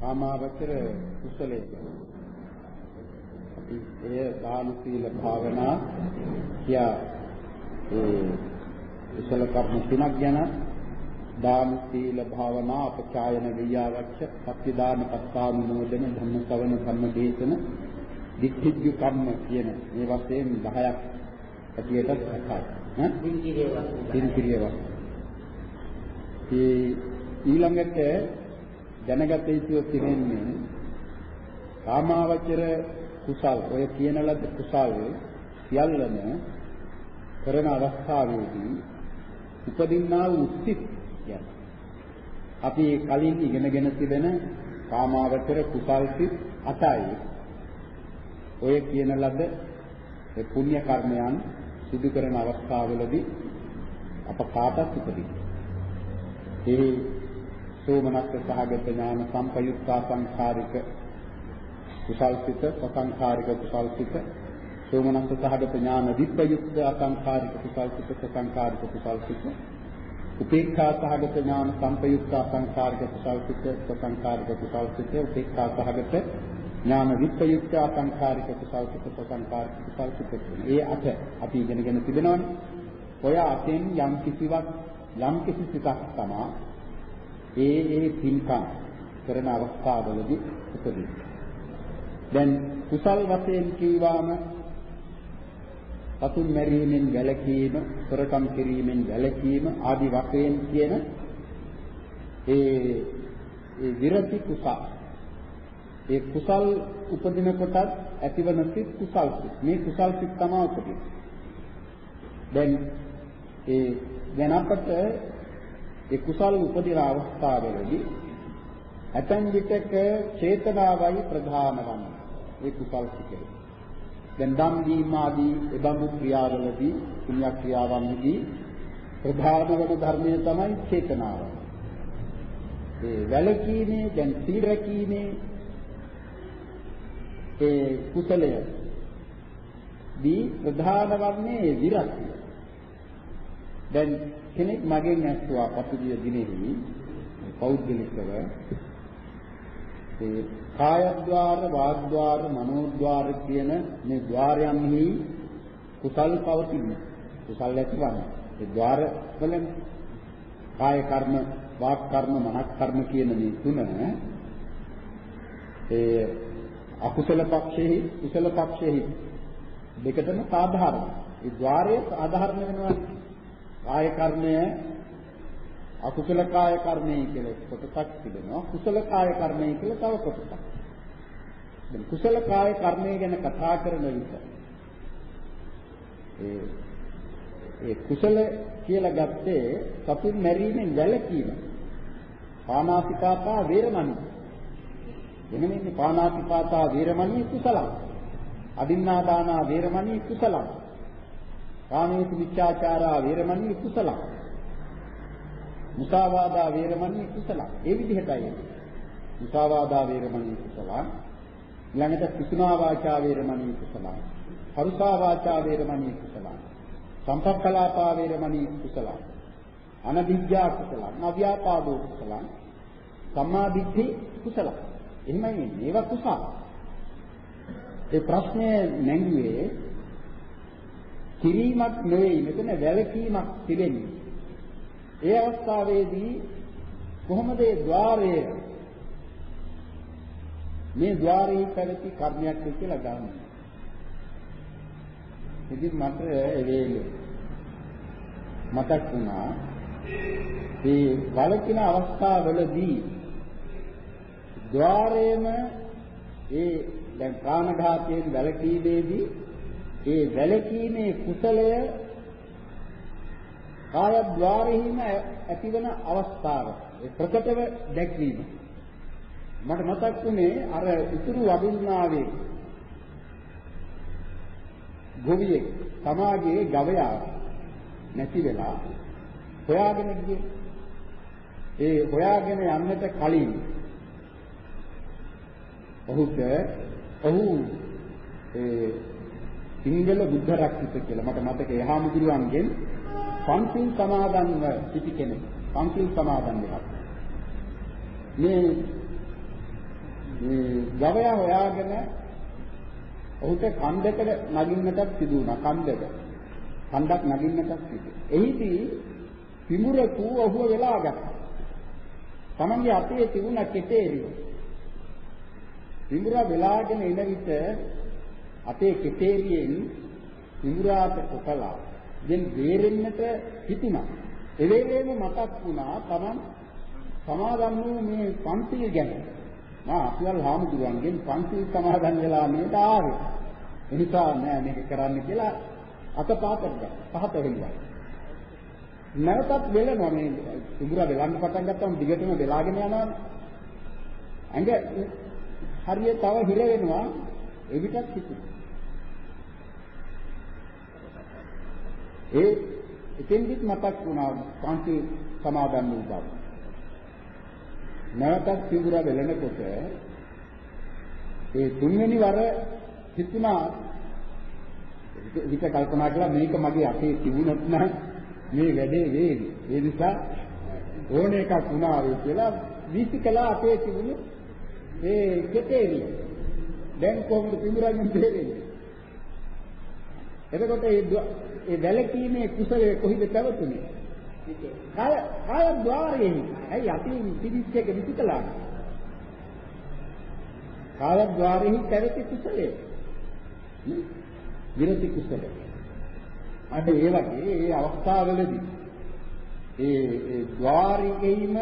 කාමාවචර කුසලයේ අපි එය දාන සීල භාවනා කියා ඒ කුසල කර්ම තුනක් ගැන දාන සීල භාවනා අපචායන වියාවච්ච සත්‍ය දාන පස්සාන නෝදන ධම්ම ශ්‍රවණ ධම්ම දේශන දික්ඛිජ්ජු කම්ම කියන මේ වශයෙන් 10ක් ඇටියට අකයි ඈ? දින්කිරිය වස්තු. ඒ ඊළඟට දැනගත යුතු තිබෙන්නේ කාමාවචර කුසල්. ඔය කියන ලද කුසල් සියල්ලම කරන අවස්ථාවේදී උපදින්නා වූ සිත් යන අපි කලින් ඉගෙනගෙන තිබෙන කාමාවචර කුසල් සිත් අටයි. ඔය කියන ලද ඒ පුණ්‍ය කර්මයන් සිදු කරන අවස්ථාවවලදී අප කාටත් උපදින. ඒ සෝමනස්ස සහගත ඥාන සම්පයුක්තා සංඛාරික කුසල්සිත සසංඛාරික කුසල්සිත සෝමනස්ස සහගත ඥාන විප්‍රයුක්ත අසංඛාරික කුසල්සිත සසංඛාරික කුසල්සිත උපේක්ඛා සහගත ඥාන සම්පයුක්ත අසංඛාරික කුසල්සිත සසංඛාරික කුසල්සිත උපේක්ඛා සහගත ඥාන විප්‍රයුක්ත අසංඛාරික කුසල්සිත සසංඛාරික කුසල්සිත ඒ අට අපි ඉගෙනගෙන තිබෙනවානේ. ඔය අතෙන් යම් කිසිවක් යම් කිසි සිතක් තමා ඒ ඒ පින්කම් කරන අවස්ථාවවලදී උපදින. දැන් කුසල් වශයෙන් කීවාම සතුන් මැරීමෙන් වැළකීම, සොරකම් කිරීමෙන් වැළකීම ආදි වශයෙන් කියන ඒ ඒ විරති කුසල්. ඒ කුසල් උපදින කොටත් ඇතිවන සිත් කුසල් සිත්. මේ කුසල් සිත් තමයි උපදින්නේ. දැන් ඒ දැන් අපට ඒ කුසල් උපදින අවස්ථාවවලදී ඇතන් විටක චේතනාවයි ප්‍රධාන වන්නේ. ඒ කුසල් සිතේ. දැන් දම් දීම ආදී එබඳු ක්‍රියාවලදී පුණ්‍ය ක්‍රියාවන්හිදී ප්‍රධාන වන ධර්මය තමයි චේතනාව. ඒ වැලකීමේ දැන් සීල රැකීමේ ඒ කුසලය දී ප්‍රධාන වන්නේ විරක්තිය. දැන් කෙනෙක් මගෙන් ඇස්තුවා පසුගිය දිනෙහි පෞද්ගලිකව. ඒ කායද්්වාර වාග්ද්වාර මනෝද්වාර කියන මේ ద్వාරයන්හි කුසල් පවතින කුසල් ඇතිවන. ඒ ద్వාර වලින් කාය කර්ම වාක් කර්ම මනක් කර්ම කියන මේ තුන ඒ අකුසල පක්ෂෙහි කුසල පක්ෂෙහි දෙකටම සාධාරණයි. ඒ ద్వාරයේ සාධාරණ වෙනවා කාය කර්මය අකුසල කාය කර්මය කියලා කොටසක් තිබෙනවා කුසල කාය කර්මය කියලා තව කොටසක්. දැන් කුසල කාය කර්මය ගැන කතා කරන විට ඒ ඒ කුසල කියලා ගත්තේ සතුන් මැරීමෙන් වැළකීම. පානාතිපාතා වේරමණී. එනනේ පානාතිපාතා වේරමණී කුසලං. අදින්නාදානා වේරමණී කුසලං. කාමේසු මිච්ඡාචාරා වේරමණී කුසලං. මුසාවාදා වේරමණී කුසල. ඒ විදිහටයි. මුසාවාදා වේරමණී කුසල. ළඟට පිසුනා වාචා වේරමණී කුසල. පරුසා වාචා වේරමණී කුසල. සම්පක්කලාපා වේරමණී කුසල. අනදිජ්ජා කුසල. අව්‍යාපාදෝ කුසල. සම්මාදිට්ඨි කුසල. එහෙමයි මේවා කුසල. ඒ ප්‍රශ්නේ නැංගුවේ කිරීමක් නෙවෙයි මෙතන වැලකීමක් තිබෙන්නේ. ඒ අවස්ථාවේදී කොහොමද ඒ ద్వාරය මේ ద్వාරයේ පැවති කර්මයක් කියලා ගන්න. ඉතින් මට ඒ මතක් වුණා මේ වලකින අවස්ථාවවලදී ద్వාරයේම ඒ දැන් ප්‍රාණඝාතයෙන් වැළකීමේදී ඒ වැළකීමේ කුසලය කායද්්වාරෙහිම ඇතිවන අවස්ථාව. ඒ ප්‍රකටව දැක්වීම. මට මතක් වුණේ අර ඉතුරු වදින්නාවේ ගොවියෙක් සමාජයේ ගවයා නැති වෙලා හොයාගෙන ගියේ. ඒ හොයාගෙන යන්නට කලින් ඔහුට ඔහු ඒ සිංගල බුද්ධ රක්ෂිත කියලා මට මතකයි එහාමුදුරුවන්ගෙන් පන්සිල් සමාදන්ව සිටි කෙනෙක්. පන්සිල් සමාදන් වෙනවා. මේ මේ ගවයා හොයාගෙන ඔහුට කන්දකට නගින්නටත් සිදු වුණා කන්දක. කන්දක් නගින්නටත් සිදු. එහිදී පිමුරකු ඔහුව වෙලා ගත්තා. තමන්ගේ අතේ තිබුණ කෙටේරිය. පිමුරා වෙලාගෙන එන විට අතේ කෙටේරියෙන් පිමුරාට කොටලා දැන් බේරෙන්නට හිතුණා. ඒ වෙලේම මතක් වුණා තමන් සමාදන් වූ මේ පන්තිය ගැන. මා අසවල් හාමුදුරන්ගෙන් පන්තිල් සමාදන් වෙලා නේද ආවේ. ඒ නිසා නෑ මේක කරන්න කියලා අතපාතට පහත වෙනවා. නැවතත් වෙලනවා මේ උගුර වෙලන්න පටන් ගත්තම දිගටම වෙලාගෙන යනවා. ඇඟ හරිය තව හිර වෙනවා එවිටත් හිතුවා. ඒ එතෙන්දිත් මතක් වුණා පන්ති සමාදන් වූ බව. නැවතත් සිවුර වෙලනකොට ඒ තුන්වෙනි වර හිතුණා විත කල්පනා කළා මේක මගේ අතේ තිබුණොත් නම් මේ වැඩේ වේවි. ඒ නිසා ඕන එකක් වුණා වේ කියලා විසිකලා අතේ තිබුණු ඒ කෙටේරිය. දැන් කොහොමද පිමුරගෙන දෙන්නේ? එතකොට ඒ ඒ වැලකීමේ කුසලය කොහිද පැවතුනේ? කාය කාය ద్వාරයෙන්. ඇයි අපි 31 විසිකලා? කාය ద్వාරයෙන් පැවති කුසලය. විරති කුසලය. අන්න ඒ වගේ ඒ අවස්ථාවවලදී ඒ ඒ ద్వාරයෙන්ම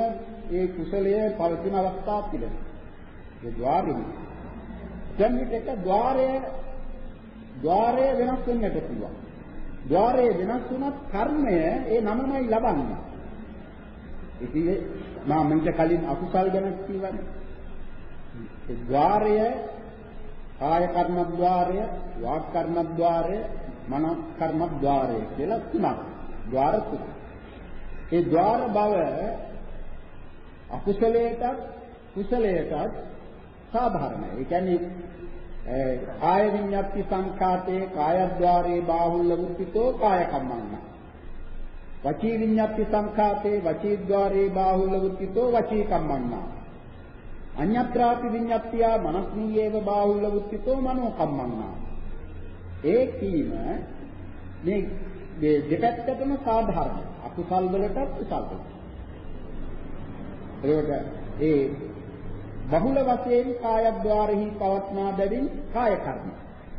ඒ කුසලය පවතින අවස්ථා පිළිබඳ. ඒ ద్వාරයෙන්. දැන් මේක ద్వාරයේ ద్వාරය වෙනස් වෙන්නට පුළුවන්. ద్వාරය වෙනස් වුණත් කර්මය ඒ නමමයි ලබන්නේ. ඉතින් මම මන්ට කලින් අකුසල් ගැන කියවනේ. ඒ ద్వාරය කාය කර්ම ద్వාරය, වාක් කර්ම ద్వාරය, මන කර්ම ద్వාරය කියලා තුනක්. ద్వාර තුන. ඒ ద్వාර බව අකුසලයටත් කුසලයටත් සාධාරණයි. ඒ කියන්නේ කාය විඤ්ඤාති සංඛාතේ කායද්්වාරේ බාහුල්ල වෘත්තිතෝ කාය කම්මංග. වචී විඤ්ඤාති සංඛාතේ වචීද්්වාරේ බාහුල්ල වෘත්තිතෝ වචී කම්මංග. අඤ්ඤත්‍රාපි විඤ්ඤාත්තියා මනස්මීයේව බාහුල්ල වෘත්තිතෝ මනෝ කම්මංග. ඒ කීම මේ දෙපැත්තටම සාධාරණයි. අකුසල් වලටත් කුසල් වලට. ඒකට ඒ බහුල වශයෙන් කායද්්වාරෙහි පවත්නා බැවින් කාය කර්ම.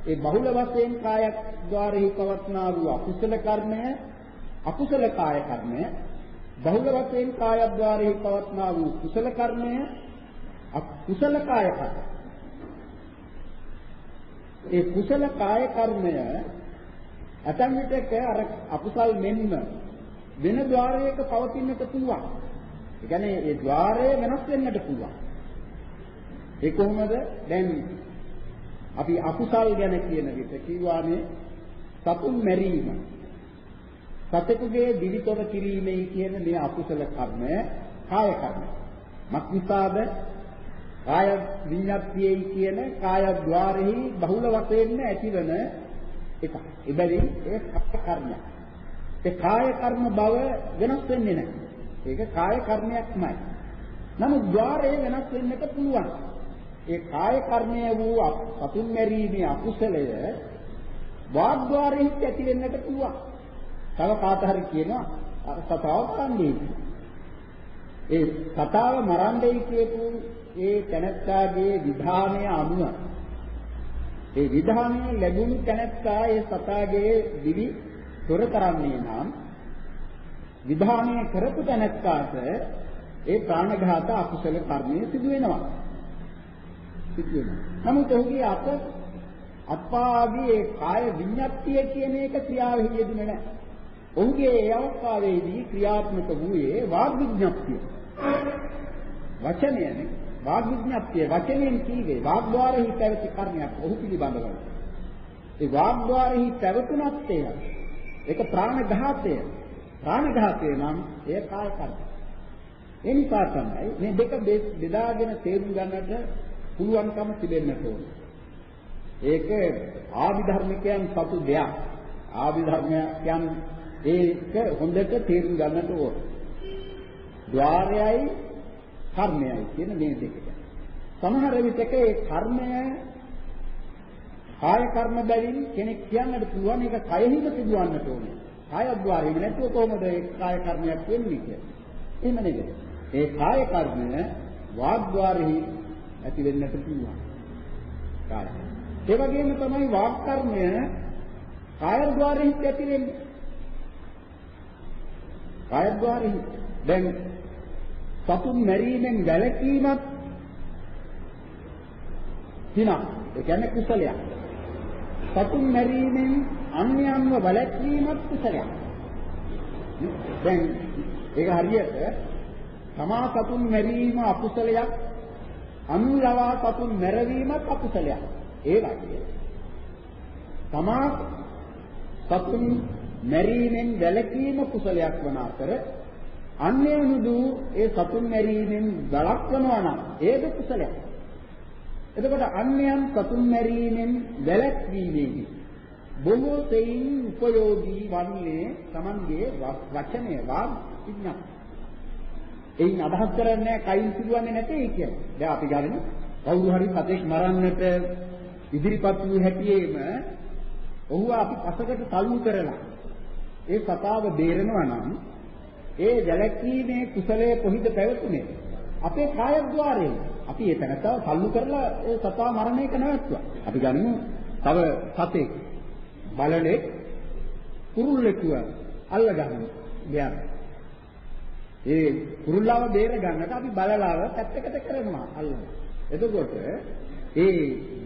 ඒ බහුල වශයෙන් කායද්්වාරෙහි පවත්නා වූ අකුසල කර්මය අකුසල කාය කර්මය බහුල වශයෙන් කායද්්වාරෙහි පවත්නා වූ කුසල කර්මය අකුසල කාය කර්මය. ඒ කුසල කාය කර්මය ඇතැම් විටක අර අකුසල් මෙන්ම වෙන ద్వාරයක පවතින්නට පුළුවන්. ඒ කියන්නේ ඒ ద్వාරය වෙනස් වෙන්නට පුළුවන්. ඒ කොහොමද? දැන් අපි අකුසල් ගැන කියන විට කිව්වානේ සතුන් මැරීම. සතෙකුගේ දිවිතොර කිරීමයි කියන මේ අකුසල කර්ම කාය කර්ම. මක්නිසාද කාය විඤ්ඤාප්තියයි කියන කාය ద్వාරෙහි බහුල වශයෙන් ඇතිවන එක. ඉබැවින් ඒ සත්‍ය කර්ම. ඒ කාය කර්ම බව වෙනස් වෙන්නේ නැහැ. ඒක කාය කර්මයක්මයි. නමුත් ద్వාරය වෙනස් වෙන්නට පුළුවන්. ඒ කාය කර්මය වූ සතුන් මැරීමේ අකුසලය වාග්්වාරෙහි ඇති වෙන්නට පුළුවන්. තව කාට හරි කියනවා සතාව කරන්නේ. ඒ සතාව මරන්නේ කියපු ඒ තැනැත්තාගේ විධානය අනුව ඒ විධානය ලැබුණු තැනැත්තා ඒ සතාගේ දිවි තොර කරන්නේ නම් විධානය කරපු තැනැත්තාට ඒ ප්‍රාණඝාත අකුසල කර්මය සිදු වෙනවා. සිදු වෙනවා. නමුත් ඔහුගේ අත අත්පාගේ ඒ කාය විඤ්ඤාතිය කියන එක ක්‍රියාවෙහි යෙදුනේ නැහැ. ඔහුගේ ඒ අවස්ථාවේදී ක්‍රියාත්මක වූයේ වාග් විඤ්ඤාතිය. වචනයනේ වාග් විඥාප්තිය වචනයෙන් කීවේ වාග්්වාරෙහි පැවති කර්මයක් ඔහු පිළිබඳව. ඒ වාග්්වාරෙහි පැවතුනත් එය ඒක ප්‍රාණඝාතය. ප්‍රාණඝාතය නම් එය කාය කර්ම. ඒ නිසා තමයි මේ දෙක බෙදාගෙන තේරුම් ගන්නට පුළුවන්කම තිබෙන්නට ඕනේ. ඒක ආවිධර්මිකයන් සතු දෙයක්. ආවිධර්මයන් ඒක හොඳට තේරුම් ගන්නට ඕනේ. ద్వාරයයි කර්මයයි කියන මේ දෙකට. සමහර විටක ඒ කර්මය කාය කර්ම බැවින් කෙනෙක් කියන්නට පුළුවන් ඒක කයෙහිම සිදුවන්නට ඕනේ. කායද්්වාරයෙන් නැතුව කොහොමද ඒ කාය කර්මයක් වෙන්නේ කියලා. එහෙම නේද? ඒ කාය කර්මය වාග්්වාරෙහි ඇති වෙන්නට පුළුවන්. කාය. ඒ වගේම තමයි වාග් කර්මය කායද්්වාරෙහි ඇති වෙන්නේ. කායද්්වාරෙහි දැන් සතුන් මැරීමෙන් වැළකීමත් පිනක්. ඒ කියන්නේ කුසලයක්. සතුන් මැරීමෙන් අන්‍යයන්ව වැළැක්වීමත් කුසලයක්. දැන් ඒක හරියට තමා සතුන් මැරීම අකුසලයක් අනුලවා සතුන් මැරවීමත් අකුසලයක්. ඒ වගේ තමා සතුන් මැරීමෙන් වැළකීම කුසලයක් වන අතර අන්‍යනුදු ඒ සතුන් මැරීමෙන් වළක්වනවා නම් ඒක කුසලයක්. එතකොට අන්‍යයන් සතුන් මැරීමෙන් වැළැක්වීමේදී බොහෝ සෙයින් උපයෝගී වන්නේ Tamanගේ වචනය වාග් විඥාන. එයින් අදහස් කරන්නේ කයින් සිදුවන්නේ නැtei කියන්නේ. දැන් අපි ගන්න කවුරු හරි සතෙක් මරන්නට ඉදිරිපත් වූ හැටියේම ඔහුව අපි පසකට තල්ලු කරලා ඒ සතාව බේරනවා නම් ඒ වැළැක්වීමේ කුසලයේ කොහිද පැවතුනේ? අපේ කායද්්වාරයේ. අපි ඒ තැනතාව තල්ලු කරලා ඒ සතා මරණ එක නැවතුවා. අපි ගනිමු තව සතෙක් බලලෙක් කුරුල්ලෙකුව අල්ල ගන්න. ගියා. ඒ කුරුල්ලාව බේර ගන්නට අපි බලලාව පැත්තකට කරනවා අල්ලන. එතකොට ඒ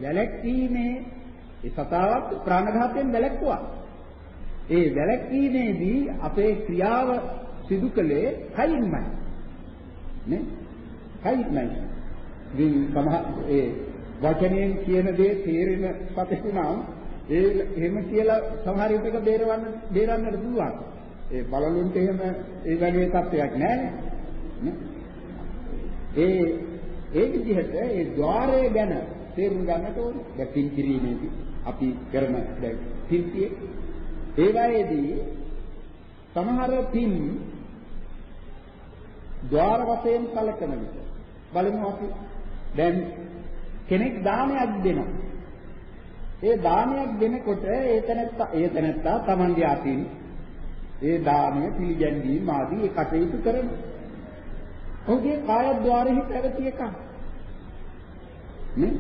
වැලැක්වීමේ ඒ සතාවක් ප්‍රාණඝාතයෙන් වැළැක්වුවා. ඒ වැළැක්වීමේදී අපේ ක්‍රියාව සිදු කළේ කයින්මයි. නේ? කයින්මයි. ඉතින් සමහර ඒ වචනයෙන් කියන දේ තේරෙන සතෙකු නම් ඒ එහෙම කියලා සමහර විටක බේරවන්න බේරන්නට පුළුවන්. ඒ බලලුන්ට එහෙම ඒ වගේ තත්ත්වයක් නැහැ ඒ ඒ විදිහට ඒ ద్వාරය ගැන තේරුම් ගන්නට ඕනේ. දැන් පින් කිරීමේදී අපි කරන දැන් පින්තියේ ඒ වගේදී සමහර පින් ద్వාර වශයෙන් කලකන විට බලමු අපි දැන් කෙනෙක් දානයක් දෙනවා. ඒ දානයක් දෙනකොට ඒ තැනත්තා ඒ තැනත්තා Tamange අතින් ඒ දානය පිළිගැන්වීම ආදී ඒ කටයුතු කරනවා. ඔහුගේ කායද්්වාරෙහි පැවති එකක්. නේ?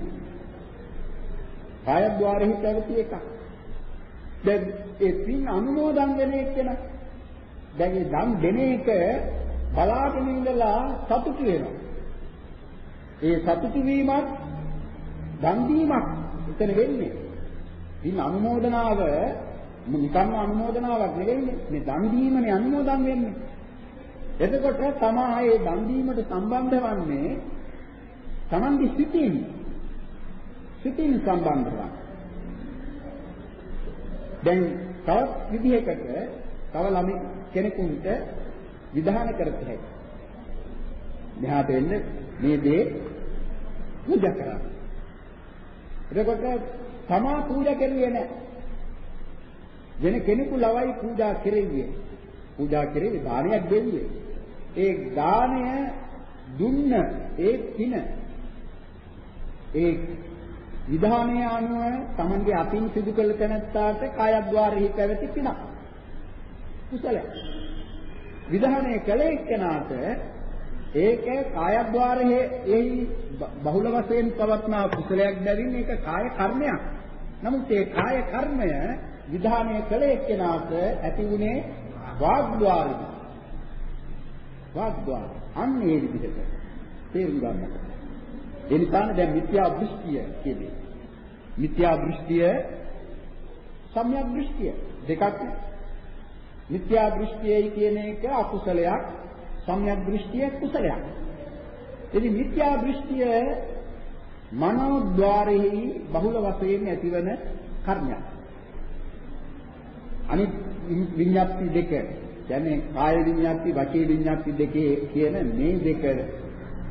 කායද්්වාරෙහි පැවති එකක්. දැන් ඒ පින් අනුමෝදන් වෙන එක්කන දැන් ඒ දන් දෙන එක බලාගෙන ඉඳලා සතුටු වෙනවා. ඒ සතුටු වීමත් දන් දීමක් එතන වෙන්නේ. පින් අනුමෝදනාව නිකම්ම අනුමෝදනාවක් නෙවෙයිනේ. මේ දන් දීමනේ අනුමෝදන් වෙන්නේ. එතකොට තමා ඒ දන් දීමට සම්බන්ධ වන්නේ Tamandi සිතින්. සිතින් සම්බන්ධ වන. දැන් තවත් විදිහකට තව ළමයි කෙනෙකුට විධාන කරත හැකියි. මෙහාට එන්න මේ දේ පූජා කරා. එතකොට තමා පූජා කරුවේ නැහැ. වෙන කෙනෙකු ලවයි පූජා කෙරෙන්නේ. පූජා කෙරෙන්නේ දානයක් දෙන්නේ. ඒ දාණය දුන්න ඒ පින ඒ විධානය අනුව Tamange අතින් සිදු කළ තැනැත්තාට කායද්්වාරෙහි පැවති පිනක්. කුසලයක්. විධානය කළ එක්කනාට ඒක කායද්්වාරයේ එහි බහුල වශයෙන් පවත්නා කුසලයක් බැවින් ඒක කාය කර්මයක්. නමුත් ඒ කාය කර්මය විධානය කළ එක්කෙනාට ඇති වුණේ වාග්්වාරය. වාග්්වාර. අන්න ඒ විදිහට තේරුම් ගන්න. ඒ නිසා දැන් මිත්‍යා දෘෂ්ටිය කියන්නේ. මිත්‍යා දෘෂ්ටිය සම්‍යක් දෘෂ්ටිය දෙකක් මිත්‍යා දෘෂ්ටියයි කියන එක අකුසලයක් සම්‍යක් දෘෂ්ටිය කුසලයක්. ඉතින් මිත්‍යා දෘෂ්ටිය මනෝද්වාරෙහි බහුල වශයෙන් ඇතිවන කර්මයක්. අනිත් විඤ්ඤාති දෙක කියන්නේ කාය විඤ්ඤාති වාචී විඤ්ඤාති දෙකේ කියන මේ දෙක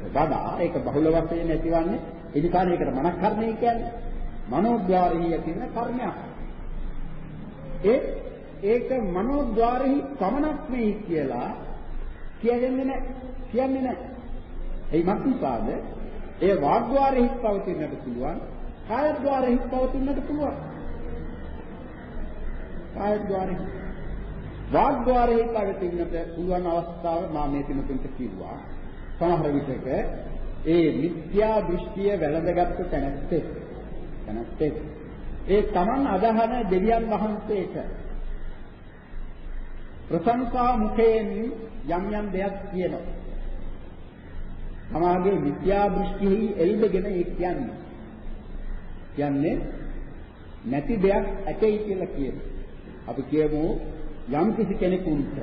වඩා ඒක බහුල වශයෙන් ඇතිවන්නේ ඒ නිසා ඒකට මනක් කර්මය කියන්නේ මනෝද්වාරෙහි ඇතිවන කර්මයක් ඒ ඒක මනෝද්වාරෙහි පමණක් නෙයි කියලා කියන්නේ නැහැ කියන්නේ නැහැ ඒ මක්නිසාද ඒ වාග්්වාරෙහි පවතින්නට පුළුවන්. කායද්්වාරෙහි පවතින්නට පුළුවන්. කායද්්වාරෙහි වාග්්වාරෙහි පවතින්නට පුළුවන් අවස්ථාව මා මේ තිනුතුන්ට කිව්වා. සමහර විටක ඒ මිත්‍යා දෘෂ්ටිය වැළඳගත්තු තැනැත්තේ තැනැත්තේ ඒ Taman අදහන දෙවියන් වහන්සේට ප්‍රශංසා මුඛයෙන් යම් යම් දෙයක් කියනවා. තමාගේ මිත්‍යා දෘෂ්ටිෙහි එල්බගෙන ඒ කියන්නේ. කියන්නේ නැති දෙයක් ඇතයි කියලා කියනවා. අපි කියමු යම් කිසි කෙනෙකුට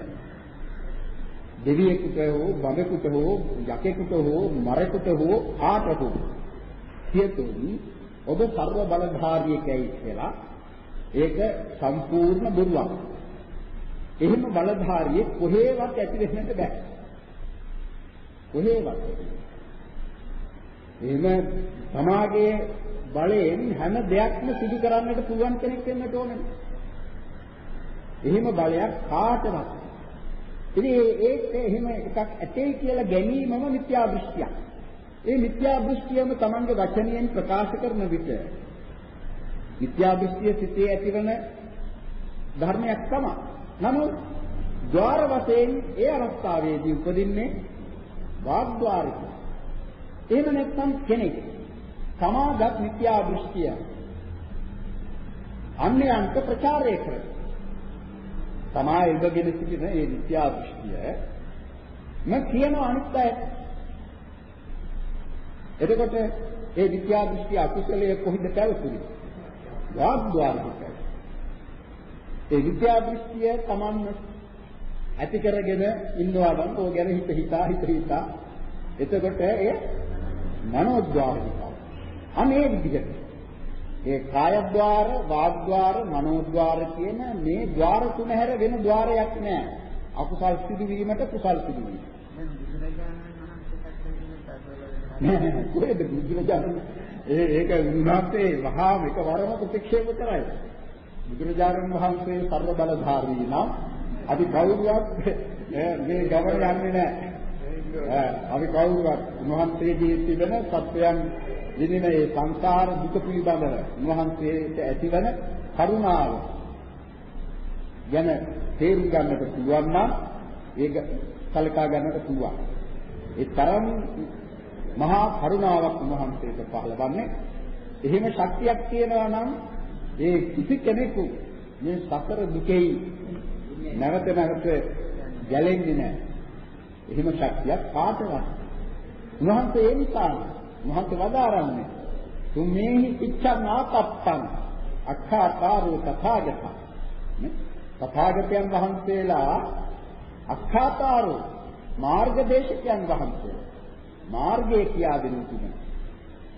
දෙවියෙකුට හෝ බඹෙකුට හෝ යකෙකුට හෝ මරෙකුට හෝ ආට හෝ කියතුන් ඔබ ਸਰව බලධාරියෙකයි කියලා ඒක සම්පූර්ණ බොරුවක්. එහෙම බලධාරියෙක් කොහේවත් ඇති වෙන්නට බෑ. කොහේවත්. එහෙම සමාගයේ බලයෙන් හැම දෙයක්ම සිදු කරන්නට පුළුවන් කෙනෙක් වෙන්නට ඕනේ. එහෙම බලයක් කාටවත්. ඉතින් ඒක එහෙම එකක් ඇතේ කියලා ගැනීමම මිත්‍යා දෘෂ්ටියක්. ඒ මිත්‍යා දෘෂ්ටියම Tamange වචනයෙන් ප්‍රකාශ කරන විට මිත්‍යා දෘෂ්ටිය සිටේ ඇතිවන ධර්මයක් තමයි. නමුත් ద్వාර වශයෙන් ඒ අවස්ථාවේදී උපදින්නේ වාග්්වාරික. එහෙම නැත්නම් කෙනෙක් සමාගත් මිත්‍යා දෘෂ්ටිය අන්‍යයන්ට ප්‍රචාරය කරයි. තමා ඉබගෙන සිටින මේ මිත්‍යා දෘෂ්ටිය මම කියන අනිත් අය එතකොට ඒ මිත්‍යා දෘෂ්ටි අකුසලයේ කොහිද පැවතුනේ? වාග්්වාරිකයි. ඒ මිත්‍යා දෘෂ්ටිය Taman ඇති කරගෙන ඉන්නවා නම් ඕක ගැන හිත හිතා හිත හිතා එතකොට ඒ මනෝද්වාරිකයි. අනේ විදිහට ඒ කාය ద్వාර, වාග් ద్వාර, මනෝ ద్వාර කියන මේ ద్వාර තුන හැර වෙන ద్వාරයක් නැහැ. අකුසල් සිදුවීමට කුසල් සිදුවීම. කොහෙද බුදුරජාණන් ඒ ඒක උන්වහන්සේ වහාම එකවරම ප්‍රතික්ෂේප කරයි. බුදුරජාණන් වහන්සේ ਸਰව බලධාරී නම් අපි කවුරුවත් මේ ගමන යන්නේ නැහැ. අපි කවුරුවත් උන්වහන්සේගේ තිබෙන සත්‍යයන් විදින මේ සංසාර දුක පිළිබඳව උන්වහන්සේට ඇතිවන කරුණාව ගැන තේරුම් ගන්නට පුළුවන් නම් ඒක සලකා ගන්නට පුළුවන්. ඒ තරම් මහා කරුණාවක් උන්වහන්සේට පහළවන්නේ. එහෙම ශක්තියක් තියෙනවා නම් ඒ කිසි කෙනෙකු මේ සතර දුකෙහි නැවත නැවත ගැලෙන්නේ නැහැ. එහෙම ශක්තියක් කාටවත්. උන්වහන්සේ ඒ නිසා උන්වහන්සේ වදාරන්නේ තුමේහි ඉච්ඡං ආතප්පං අක්ඛාතාරෝ තථාගත. තථාගතයන් වහන්සේලා අක්ඛාතාරෝ මාර්ගදේශකයන් වහන්සේලා මාර්ගය කියා දෙනු තිබෙනවා.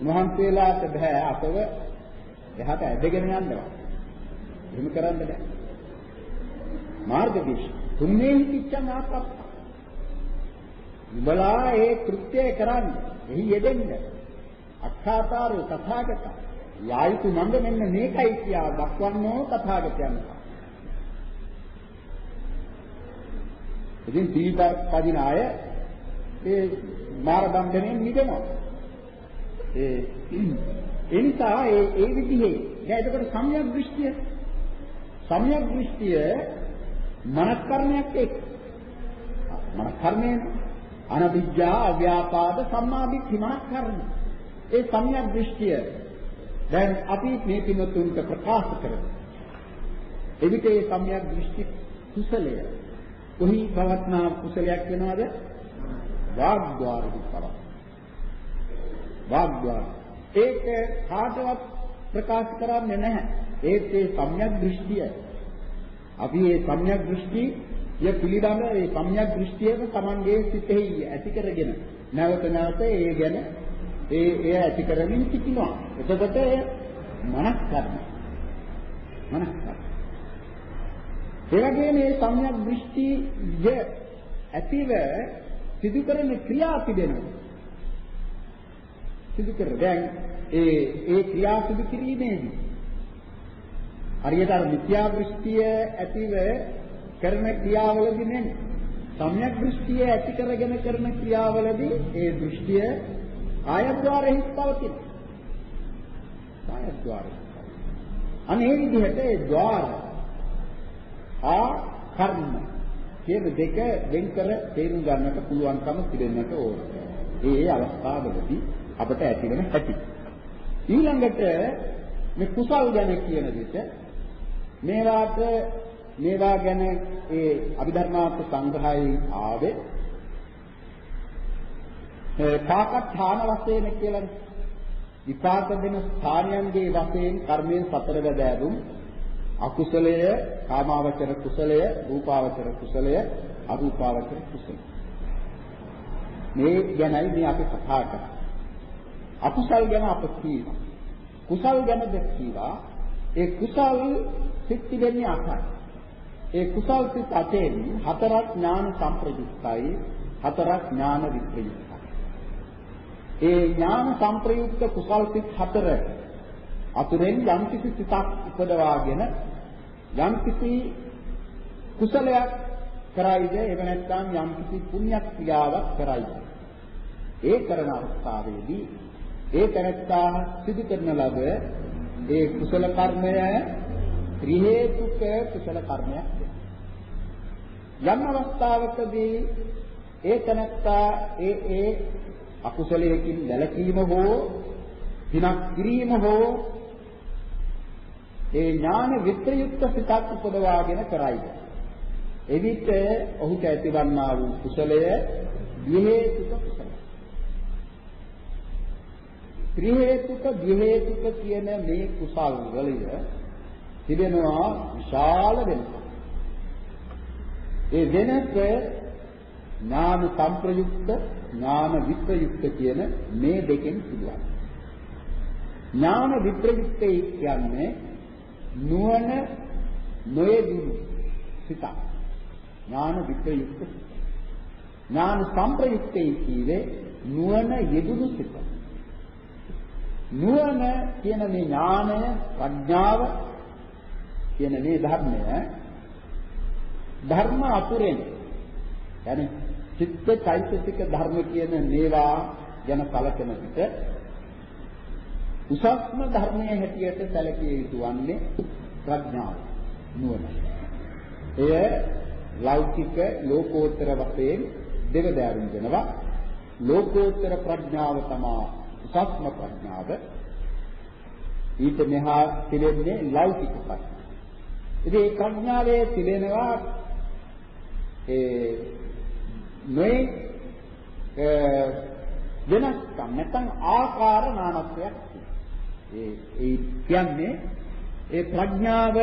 උන්වහන්සේලාට බෑ අපව එහාට ඇදගෙන යන්නවා. එහෙම කරන්න බෑ. මාර්ගදේශ තුන්නේ පිච්චන් ආපප්ප. උඹලා ඒ කෘත්‍යය කරන්න, එහි යෙදෙන්න. අක්ඛාතාරෝ තථාගත. යායුතු මඟ මෙන්න මේකයි කියා දක්වන්නෝ තථාගතයන්. ඉතින් තීත පදින අය ඒ මාර බන්ධනයෙන් මිදෙනවා. ඒ ඒ නිසා ඒ ඒ විදිහේ දැන් එතකොට සම්‍යක් දෘෂ්ටිය සම්‍යක් දෘෂ්ටිය මනස්කර්මයක් එක්ක මනස්කර්මයෙන් අනවිජ්ජා අව්‍යාපාද සම්මාදිට්ඨි මනස්කර්ම ඒ සම්‍යක් දෘෂ්ටිය දැන් අපි මේ පින්වතුන්ට ප්‍රකාශ කරමු එවිට ඒ සම්‍යක් දෘෂ්ටි කුසලය. කොහි පවත්නා කුසලයක් වෙනවද? වාග්්වාරෙහි පවත් වාග්්වාර ඒක කාටවත් ප්‍රකාශ කරන්නේ නැහැ. ඒත් ඒ සම්‍යක් දෘෂ්ටිය අපි මේ සම්‍යක් දෘෂ්ටි ය පිළිබඳ ඒ සම්‍යක් දෘෂ්ටියම Tamanගේ සිතෙහි ඇති කරගෙන නැවත නැවත ඒ ගැන ඒ එය ඇති කරමින් සිටිනවා. එතකොට ඒ මනස් කර්ම. මනස් කර්ම. ඒ වගේම මේ සම්‍යක් දෘෂ්ටිය ඇතිව සිදු කරන ක්‍රියා තිබෙනවා. සිදු කර දැන් ඒ ඒ ක්‍රියා සිදු කිරීමේදී හරියට අර මිත්‍යා දෘෂ්ටිය ඇතිව කරන ක්‍රියාවලදී නෙමෙයි. සම්‍යක් දෘෂ්ටිය ඇති කරගෙන කරන ක්‍රියාවලදී ඒ දෘෂ්ටිය කායද්්වාරෙහි පවතින. කායද්්වාරෙ. අනේ විදිහට ඒ ద్వාර ආ කර්ම කියන දෙක වෙන්කර තේරුම් ගන්නට පුළුවන්කම තිබෙන්නට ඕන. ඒ අවස්ථාවලදී අපට ඇතිවෙන හැටි. ඊළඟට මේ කුසල් ගැන කියන විට මේවාට මේවා ගැන ඒ අභිධර්මාර්ථ සංග්‍රහයේ ආවේ. පාකඨාන වශයෙන් කියලා විපාක දෙන ස්ථානයන්ගේ වශයෙන් කර්මයෙන් සතර වැදෑරුම්. අකුසලය කාමාවචර කුසලය රූපාවචර කුසලය අරූපාවචර කුසලය. මේ ගැනයි මේ අපි කතා කරන්නේ. අකුසල් ගැන අප කියනවා. කුසල් ගැන දෙක් කීවා ඒ කුසල් සිත් තිබෙන්නේ අටයි ඒ කුසල් සිත් අතෙන් හතරක් ඥාන සම්ප්‍රයුක්තයි හතරක් ඥාන විප්‍රයුක්තයි. ඒ ඥාන සංප්‍රයුක්ත කුසල් සිත් හතර අතුරෙන් යම්කිසි සිතක් උපදවාගෙන යම්කිසි කුසලයක් කරයිද එහෙම නැත්නම් යම්කිසි පුණ්‍ය ක්‍රියාවක් කරයිද? ඒ කරන අවස්ථාවේදී ඒ තැනත්තා සිදු කරන ලද ඒ කුසල කර්මය ත්‍රි හේතුක කුසල කර්මයක්. යම් අවස්ථාවකදී ඒ තැනත්තා ඒ ඒ අකුසලයකින් වැළකීම හෝ පිනක් කිරීම හෝ ඒ ඥාන විත්‍රයුක්ත සිතක් උපදවාගෙන කරයිද? එවිට ඔහුට ඇතිවන්නා වූ කුසලය විහෙතුක කුසලය. ත්‍රි හේතුක විහෙතුක කියන මේ කුසල් වලිය තිබෙනවා විශාල වෙනසක් ඒ වෙනස ඥාන සංප්‍රයුක්ත ඥාන විප්‍රයුක්ත කියන මේ දෙකෙන් සිදුවන. ඥාන විප්‍රයුක්තයි කියන්නේ නුවණ නොයෙදුණු සිත. ඥාන විප්‍රයුක්ත සිත. ඥාන සංප්‍රයුක්තයි කියවේ නුවණ යෙදුණු සිත. නුවණ කියන මේ ඥානය ප්‍රඥාව කියන මේ ධර්මය ධර්ම අතුරෙන් يعني චිත්ත චෛතසික ධර්ම කියන මේවා ගැන කලකන විට උසස්ම ධර්මයේ හැටියට සැලකිය යුතු වන්නේ ප්‍රඥාව නුවණ. එය ලෞකික ලෝකෝත්තර වශයෙන් දෙවදාරුම් වෙනවා. ලෝකෝත්තර ප්‍රඥාව තමයි උසස්ම ප්‍රඥාව. ඊට මෙහා තිබෙන්නේ ලෞකික ප්‍රඥාව. ඉතින් මේ ප්‍රඥාවේ තිබෙනවා ඒ මේ වෙනස්කම් නැත්නම් ආකාර නානත්වයක් ඒ ඒ කියන්නේ ඒ ප්‍රඥාව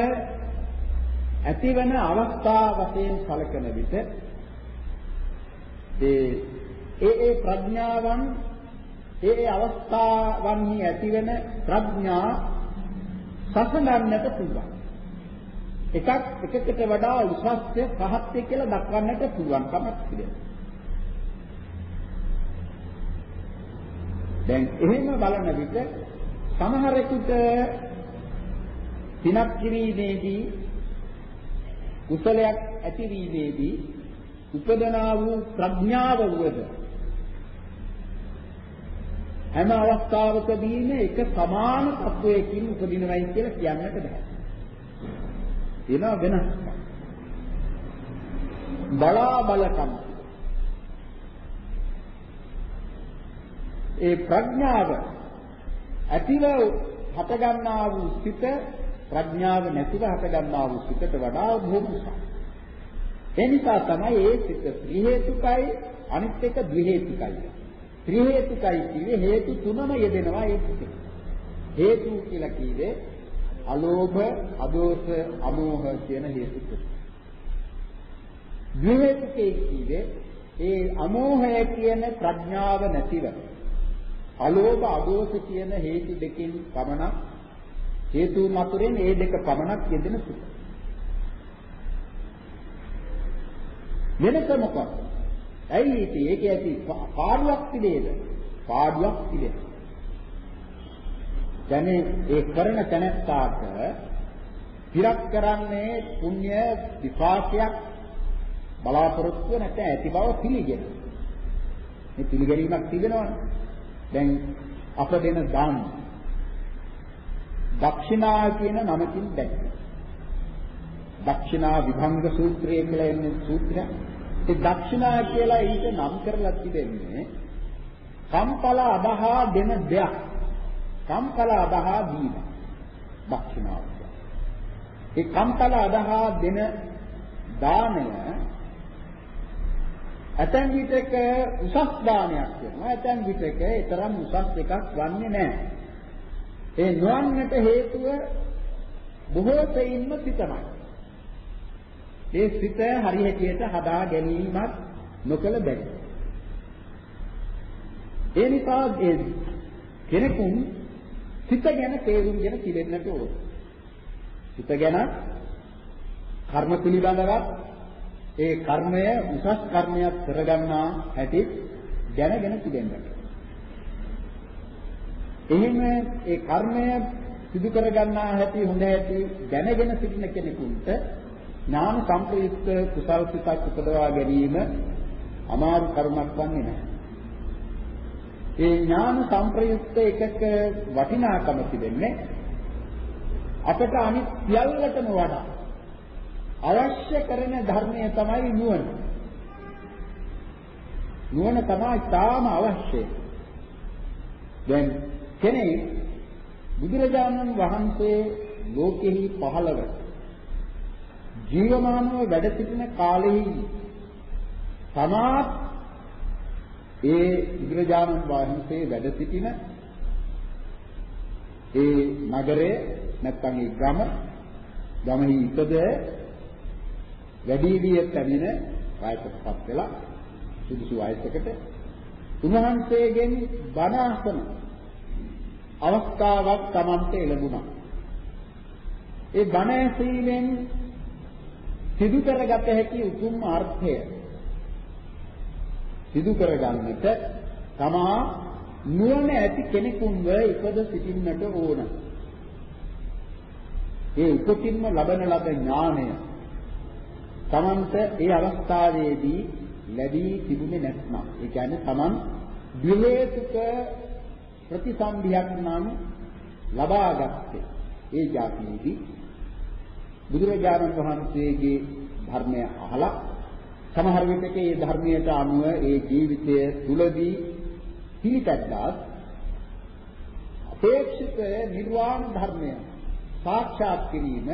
ඇතිවන අවස්ථා වශයෙන් කලකන විට ඒ ඒ ඒ ප්‍රඥාවන් ඒ ඒ අවස්ථාවන්හි ඇතිවන ප්‍රඥා සසඳන්නට පුළුවන්. එකක් එකකට වඩා උසස්ය පහත්ය කියලා දක්වන්නට පුළුවන් කමක් තිබෙනවා. දැන් එහෙම බලන විට සමහරෙකුට පිනක් කිරීමේදී කුසලයක් ඇතිවීමේදී උපදනා වූ ප්‍රඥාව වුවද හැම අවස්ථාවකදීම එක සමාන තත්වයකින් උපදිනවයි කියලා කියන්නට බෑ. ඒනවා වෙනස්කම්. බලා බලකම් ඒ ප්‍රඥාව ඇතිව හටගන්නා වූ සිත ප්‍රඥාව නැතිව හටගන්නා වූ සිතට වඩා බොහෝ උසස්. ඒ නිසා තමයි ඒ සිත ත්‍රි හේතුකයි අනිත් එක ද්වි හේතුකයි. ත්‍රි හේතුකයි කියේ හේතු තුනම යෙදෙනවා ඒ සිතේ. හේතු කියලා කියේ අලෝභ, අදෝස, අමෝහ කියන හේතු තුන. ද්වි හේතුකේ කියේ ඒ අමෝහය කියන ප්‍රඥාව නැතිව අලෝභ අදෝෂ කියන හේතු දෙකෙන් පමණක් හේතු මතුරෙන් ඒ දෙක පමණක් යෙදෙන සුඛ. වෙනස මොකක්ද? ඇයි ඉතින් ඒක ඇති පාඩුවක් තිබේද? පාඩුවක් තිබේ. දැනේ ඒ කරන තැනැත්තාට පිරක් කරන්නේ පුණ්‍ය විපාකයක් බලාපොරොත්තු නැත්නම් ඇති බව පිළිගෙන. මේ පිළිගැනීමක් තිබෙනවනේ. දැන් අප දෙන දාන දක්ෂිනා කියන නමකින් දැක්කේ. දක්ෂිනා විභංග සූත්‍රය කියලා එන්නේ සූත්‍රය. ඒ දක්ෂිනා කියලා ඊට නම් කරලා තිබෙන්නේ කම්පල අදහා දෙන දෙයක්. කම්පල අදහා දීම. දක්ෂිනාව. ඒ කම්පල අදහා දෙන දාණය ඇතැම් විටක උසස් දානයක් වෙනවා. ඇතැම් විටක ඒ තරම් උසස් එකක් වන්නේ නැහැ. ඒ නොවන්නට හේතුව බොහෝ සෙයින්ම සිතමයි. ඒ සිත හරි හැටියට හදා ගැනීමත් නොකළ බැරි. ඒ නිසා ඒ කෙනෙකුන් සිත ගැන තේරුම්ගෙන තිබෙන්නට ඕන. සිත ගැන කර්ම පිළිබඳව ඒ කර්මය උසස් කර්මයක් කරගන්නා හැටි දැනගෙන තිබෙන්නට. එහෙම ඒ කර්මය සිදු කරගන්නා හැටි හොඳ හැටි දැනගෙන සිටින කෙනෙකුට ඥාන සංප්‍රයුක්ත කුසල් සිතක් උපදවා ගැනීම අමාරු කරුණක් වන්නේ නැහැ. ඒ ඥාන සංප්‍රයුක්ත එකක වටිනාකම තිබෙන්නේ අපට අනිත් සියල්ලටම වඩා අවශ්‍ය කරන ධර්මය තමයි නුවණ. නුවණ තමයි තාම අවශ්‍යයි. දැන් කෙනෙක් බුදුරජාණන් වහන්සේ ලෝකෙහි පහළව ජීවමානව වැඩ සිටින කාලෙහි තමාත් ඒ බුදුරජාණන් වහන්සේ වැඩ සිටින ඒ නගරය නැත්නම් ඒ ගම ගමෙහි ඉපද වැඩි විය පැමිණ වයසටපත් වෙලා සුදුසු වයසකට උන්වහන්සේගෙන් බණ අසන අවස්ථාවක් Tamante ලැබුණා. ඒ බණ ඇසීමෙන් සිදු කරගත හැකි උතුම් අර්ථය සිදු කරගන්නට තමා නුවණ ඇති කෙනෙකුන්ව ඉපද සිටින්නට ඕන. ඒ උපතින්ම ලබන ලද ඥානය තමන්ට ඒ අවස්ථාවේදී ලැබී තිබුණේ නැත්නම් ඒ කියන්නේ තමන් ද්විහේතුක ප්‍රතිසම්භියක් නම් ලබාගත්තේ ඒ જાතියේදී බුදුරජාණන් වහන්සේගේ ධර්මය අහලා සමහර විටක ඒ ධර්මයට අනුව ඒ ජීවිතය තුලදී පිළිපැද්දා අපේක්ෂිත නිර්වාණ ධර්මය සාක්ෂාත් කිරීම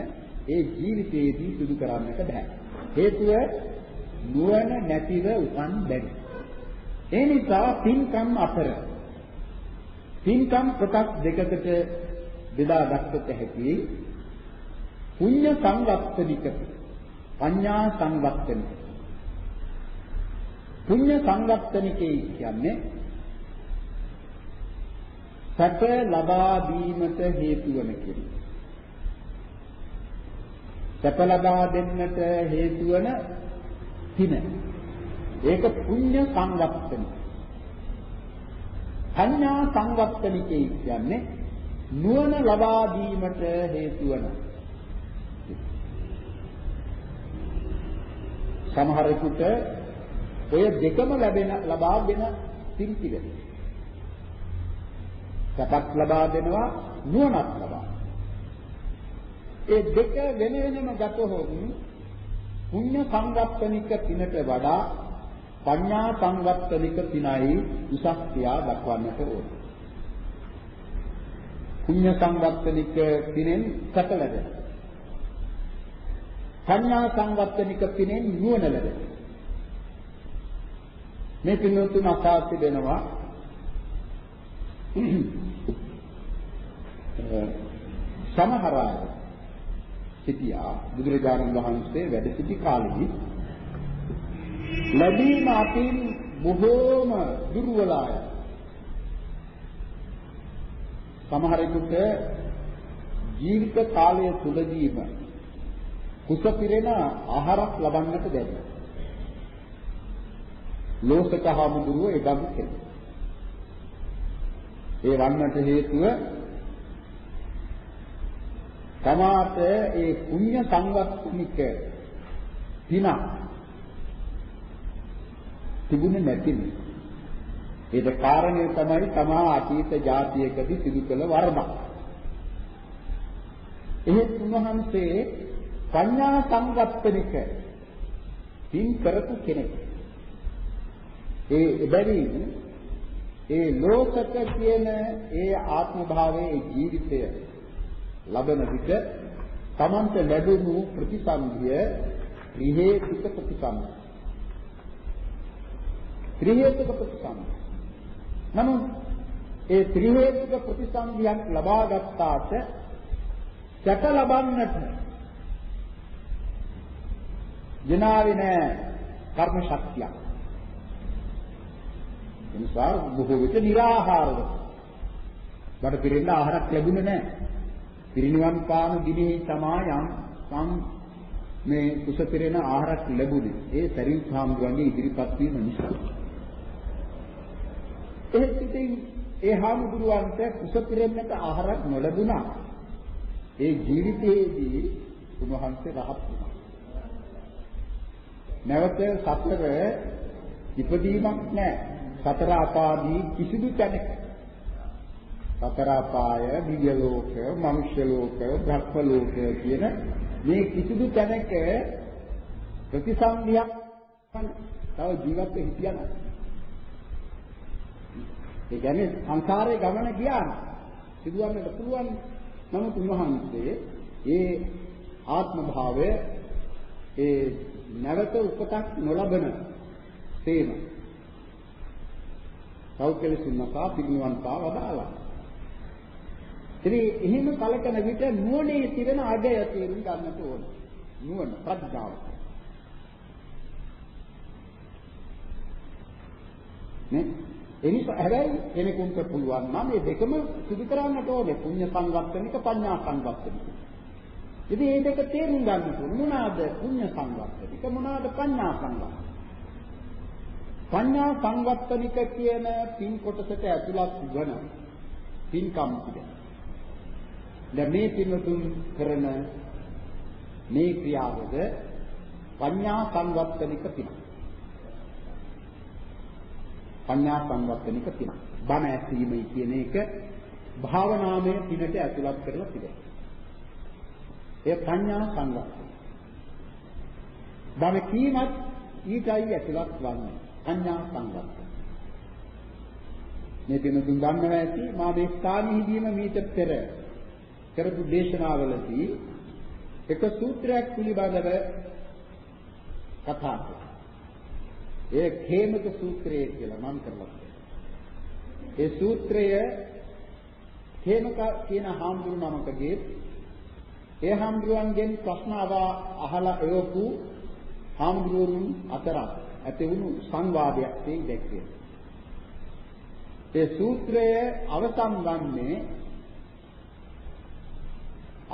ඒ ජීවිතයේදී සිදු කරන්නට බෑ. හේතුව නුවණ නැතිව උපන් බැරි. ඒ නිසා පින්කම් අතර පින්කම් කොටස් දෙකකට බෙදා ගන්නට හැකි පුඤ්ඤ සංවත්තනික පඤ්ඤා සංවත්තනික පුඤ්ඤ සංවත්තනිකේ කියන්නේ සැප ලබා දීමට හේතු වන කෙනෙක්. සැප ලබා දෙන්නට හේතු වන තින. ඒක පුඤ්ඤ සංවත්තනික. සංඥා සංවත්තනිකේ කියන්නේ නුවණ ලබා දීමට හේතු වන සමහරෙකුට ඔය දෙකම ලැබෙන ලබාගෙන පිළිතිල. සපක් ලබා දෙනවා නුවණක් ලබා. ඒ දෙක වෙන වෙනම ගතහොත් පුණ්‍ය සංගප්පනික පිනට වඩා පඤ්ඤා සංවත්තනික පිනයි උසස් ක්‍රියා දක්වන්නට ඕන. පුඤ්ඤ සංවත්තනික පිනෙන් සැප ලැබෙන. පඤ්ඤා සංවත්තනික පිනෙන් නුවණ ලැබෙන. මේ පින්වත්තුන් අසාස්ති වෙනවා සමහර අය සිටියා බුදුරජාණන් වහන්සේ වැඩ සිටි කාලෙදී ලැබීම අතින් බොහෝම දුර්වල අය. සමහරෙකුට ජීවිත කාලය තුලදීම කුස පිරෙන ආහාරක් ලබන්නට බැහැ. ලෝසක හාමුදුරුව ඒ බඳු කෙනෙක්. ඒ වන්නට හේතුව තමාට ඒ පුණ්‍ය සංවත්නික පිනක් තිබුණේ නැති නිසා. ඒක කාරණය තමයි තමා අතීත જાතියකදී සිදු කළ වරදක්. එහෙත් උන්වහන්සේ පඤ්ඤා සංගප්පනික පින් කරපු කෙනෙක්. ඒ එබැවින් ඒ ලෝකක කියන ඒ ආත්ම භාවයේ ජීවිතය ලබන විට තමන්ට ලැබුණු ප්‍රතිසන්දිය ත්‍රි හේතුක ප්‍රතිසන්දිය. ත්‍රි හේතුක ප්‍රතිසන්දිය. නමුත් ඒ ත්‍රි හේතුක ප්‍රතිසන්දියක් ලබා ගත්තාට සැක ලබන්නට ජනාවේ නෑ කර්ම ශක්තියක්. එනිසා බොහෝ විට निराහාරව. බඩ පිරෙන්න ආහාරයක් ලැබුණේ නැහැ. පිරිනිවන් පාන දිනේ තමයි යම් සම් මේ කුස පිරෙන ආහාරයක් ලැබුණේ. ඒ සරියුත් හාමුදුරන්ගේ ඉදිරිපත් වීම නිසා. එහෙත් ඉතින් ඒ හාමුදුරුවන්ට කුස පිරෙන්නට ආහාරයක් නොලැබුණා. ඒ ජීවිතයේදී උන්වහන්සේ රහත් වුණා. නැවත සතර ඉපදීමක් නැහැ. සතර අපාදී කිසිදු තැනක. සතර අපාය, දිව්‍ය ලෝක, මනුෂ්‍ය ලෝක, බ්‍රහ්ම ලෝක කියන මේ කිසිදු තැනක ප්‍රතිසන්දියක් තව ජීවත් වෙ හිටියනම් ඒ කියන්නේ සංසාරේ ගමන ගියා සිදුවන්නට පුළුවන් නමුත් උන්වහන්සේ ඒ ආත්ම භාවය ඒ නැවත උපතක් නොලබන තේම සෞඛ්‍යලසින්නතා පිරිනිවන් පා වදාලා. ඉතින් එහෙම කලකන විට නුවණේ තිබෙන අගය තේරුම් ගන්නට ඕන. නුවණ ප්‍රඥාව. නේ එනිසා හැබැයි කෙනෙකුට පුළුවන් නම් මේ දෙකම සිදු කරන්නට ඕනේ පුණ්‍ය සංගත්තනික පඤ්ඤා සංගත්තනික. ඉතින් මේ දෙක තේරුම් ගන්න ඕනේ මොනවාද පුණ්‍ය සංගත්තනික මොනවාද පඤ්ඤා සංගත්තනික. පඤ්ඤා සංවත්තනික කියන පින් කොටසට ඇතුළත් වන පින්කම් ටික. දැන් මේ පින්වතුන් කරන මේ ක්‍රියාවද පඤ්ඤා සංවත්තනික පින. පඤ්ඤා සංවත්තනික පින. බණ ඇසීමයි කියන එක භාවනාමය පිනට ඇතුළත් කරලා තිබෙනවා. ඒ පඤ්ඤා සංවත්තන. බණ කීමත් ඊටයි ඇතුළත් වන්නේ. අඤ්ඤා සංගත. මේ දිනුතුන් ගන්නවා ඇති මා මේ ස්ථානෙහිදීම මීට පෙර කරපු දේශනාවලදී එක සූත්‍රයක් පිළිබඳව කතා කළා. ඒ khemක සූත්‍රය කියලා නම් කරලා ඒ සූත්‍රය khemක කියන හාමුදුරු නමකගේ ඒ හාමුදුරුවන්ගෙන් ප්‍රශ්න අහලා එවපු හාමුදුරුවරුන් අතරක් ඇති වුණු සංවාදයක් තේ දැක්කේ. ඒ සූත්‍රය අවසන් වන්නේ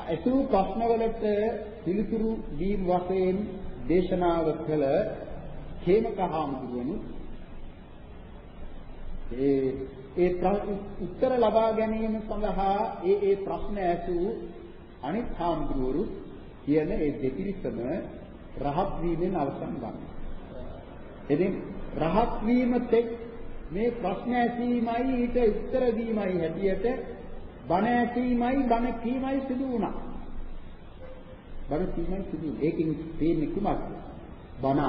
අසූ ප්‍රශ්නවලට පිළිතුරු දීම් වශයෙන් දේශනාව කළ හේමක හාමුදුරුවනු ඒ ඒ උත්තර ලබා ගැනීම සඳහා ඒ ඒ ප්‍රශ්න ඇසූ අනිත් හාමුදුරුවරු කියන ඒ දෙපිරිසම රහත් වීමෙන් අවසන් ගන්නවා. ඉතින් රහත් වීම තෙක් මේ ප්‍රශ්න ඇසීමයි ඊට උත්තර දීමයි හැටියට බණ ඇසීමයි බණ කීමයි සිදු වුණා. බණ කීමයි සිදු. ඒකෙන් තේන්නේ කුමක්ද? බණ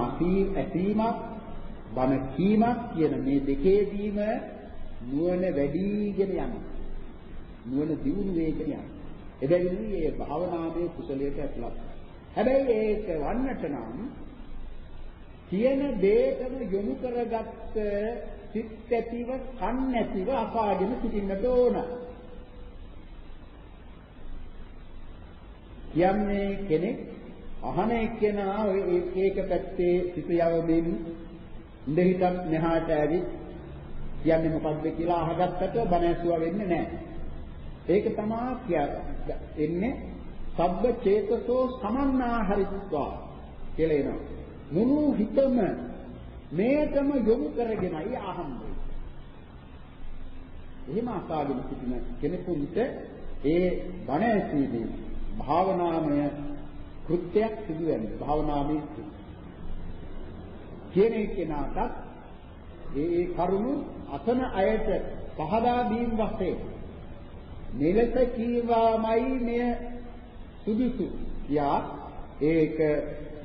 ඇසීමක් බණ කීමක් කියන මේ දෙකේදීම නුවණ වැඩිගෙන යනවා. නුවණ දියුණු වෙගෙන යනවා. එබැවින් මේ භාවනාවේ කුසලයට ඇතුළත්. හැබැයි ඒක වන්නට නම් කියන දේටම යොමු කරගත්ත සිත් ඇතිව කන් නැතිව අපාගෙන සිටින්නට ඕන. කියන්නේ කෙනෙක් අහන එක්කෙනා ඔය ඒක පැත්තේ සිත යවමින් ඉඳ හිටක් මෙහාට ඇවිත් කියන්නේ මොකද්ද කියලා අහගත්තට බණ ඇසුවා වෙන්නේ නැහැ. ඒක තමයි එන්නේ සබ්බ චේතසෝ සමන්නාහරිත්වා කියලා එනවා. මුළු හිතම මේකම යොමු කරගෙනයි අහන්නේ. එහෙම අසාගෙන සිටින කෙනෙකුට ඒ බණ ඇසීමේ භාවනාමය කෘත්‍යයක් සිදු වෙනවා. භාවනාමය කියන කෙනාට ඒ ඒ කරුණු අසන අයට පහදා දීම වශයෙන් මෙලෙස කීවාමයි මෙය සුදුසු. යා ඒක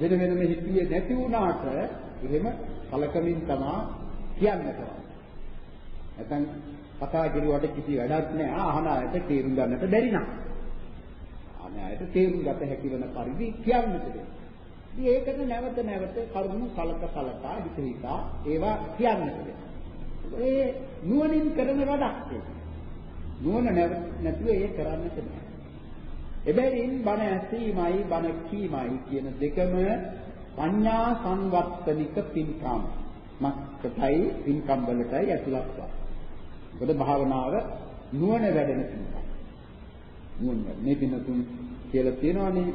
වෙන වෙනම හිතියේ නැති වුණාට එහෙම කලකමින් තමා කියන්න කරන්නේ. නැත්නම් කතා කරුවට කිසි වැඩක් නැහැ. අහන අයට තේරුම් ගන්නට බැරි නම්. අහන අයට තේරුම් ගත හැකි වෙන පරිදි කියන්නට දෙන්න. ඉතින් ඒකට නැවත නැවත කරුණු කලක කලකා හිත හිතා ඒවා කියන්නට දෙන්න. ඒ නුවණින් කරන වැඩක් ඒක. නුවණ නැතුව ඒ කරන්නට බෑ. එබැවින් බණ ඇසීමයි බණ කීමයි කියන දෙකම පඤ්ඤා සංවත්තනික පින්කම්. මක්කටයි පින්කම් වලටයි ඇතුළත් වා. මොකද භාවනාව නුවණ වැඩෙන පින්කම්. නුවණ මේ පින්තුන් කියලා තියෙනවානේ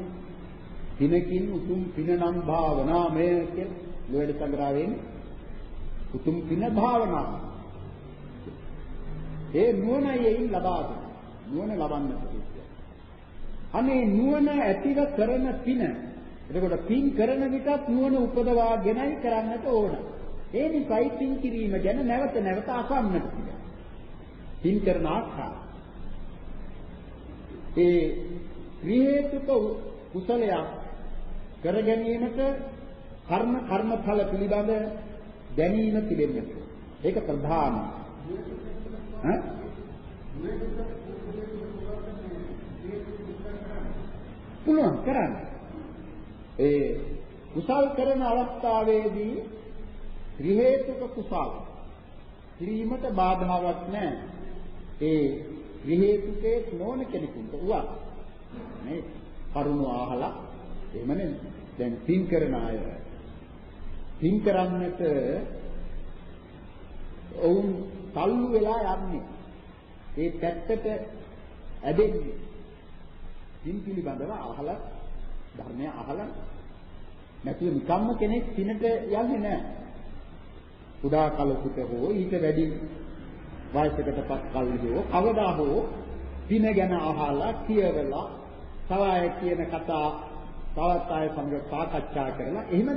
පිනකින් උතුම් පින නම් භාවනාමය කියලා ලෝයඩ සංග්‍රහයෙන් උතුම් පින භාවනාව. ඒ නුවණයෙන් ලබා ගන්න. නුවණ ලබන්නට කියන්නේ. අනේ නුවණ ඇතිව කරන පින. එතකොට පින් කරන විටත් නුවණ උපදවාගෙනයි කරන්නට ඕන. ඒ නිසායි පින් කිරීම ගැන නැවත නැවත අසන්නට කියලා. පින් කරන ආකාරය. ඒ ත්‍රි හේතුක කුසලයක් කර ගැනීමට කර්ම කර්මඵල පිළිබඳ දැනීම තිබෙන්නට. ඒක ප්‍රධානයි. ඈ පුළුවන් කරන්න. ඒ කුසල් කරන අවස්ථාවේදී ත්‍රි හේතුක කුසල් කිරීමට බාධාවක් නැහැ. ඒ ත්‍රි හේතුකේ නොවන කෙනෙකුට උවත් මේ කරුණ අහලා එහෙමනේ දැන් පින් කරන අය පින් කරන්නට ඔවුන් තල්ලු වෙලා යන්නේ ඒ පැත්තට ඇදෙන්නේ පින් පිළිබඳව අහලා ධර්මය අහලා. නැතිව නිකම්ම කෙනෙක් පිනට යන්නේ නැහැ කුඩා කලකට හෝ ඊට වැඩි වයසකටපත් කල්හිෝ කවදා හෝ පින ගැන අහලා කියවලා තව අය කියන කතා තවත් අය සමග සාකච්ඡා කරලා එහෙම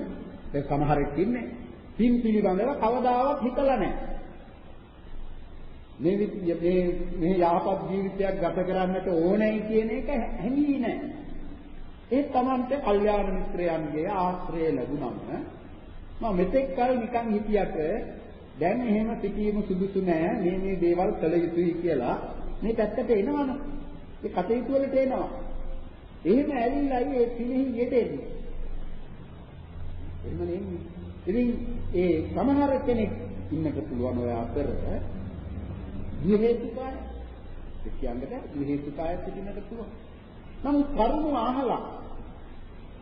දැන් සමහරෙක් ඉන්නේ. පින් පිළිබඳව කවදාවත් හිතලා නැහැ. මේ මේ මේ යහපත් ජීවිතයක් ගත කරන්නට ඕනේ කියන එක හැඟී නැහැ. ඒ තමන්ට කල්යාණ මිත්‍රයන්ගේ ආශ්‍රය ලැබුණම මම මෙතෙක් කල නිකන් හිතියට දැන් එහෙම සිටීම සුදුසු නෑ මේ මේ දේවල් කළ යුතුයි කියලා මේ පැත්තට එනවනේ. ඒ කටයුතු වලට එනවා. එහෙම ඇවිල්ලායි ඒ පිළිහි යෙදෙන්නේ. එහෙම නෙමෙයි. ඉතින් ඒ සමහර කෙනෙක් ඉන්නක පුළුවන් ඔය අතර ද්වි හේතුකය ඒ කියන්නේ ද්වි හේතුකය සිටින්නට පුළුවන්. නමුත් කරුණු අහලා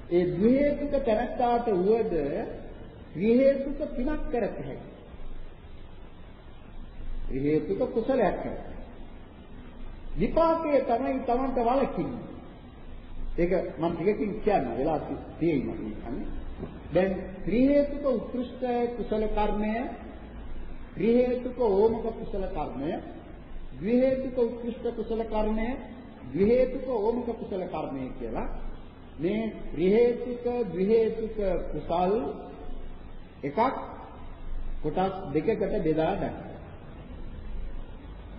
ඒ ද්වි හේතුක තැනට උවද ත්‍රි හේතුක පිනක් කරත හැකියි. ත්‍රි හේතුක කුසලයක් කරත. විපාකයේ තමයි Tamanට වලකින්නේ. ඒක මම ටිකකින් කියන්න වෙලා තියෙනවා කියන්නේ. දැන් ත්‍රි හේතුක උත්කෘෂ්ඨ කුසල කර්මය, ත්‍රි හේතුක ඕමක කුසල කර්මය, ද්වි හේතුක උත්කෘෂ්ඨ කුසල කර්මය, ද්වි හේතුක ඕමක කුසල කර්මය කියලා මේ ත්‍රි හේතුක ද්වි හේතුක කුසල් එකක් කොටස් දෙකකට බෙදා ගන්න.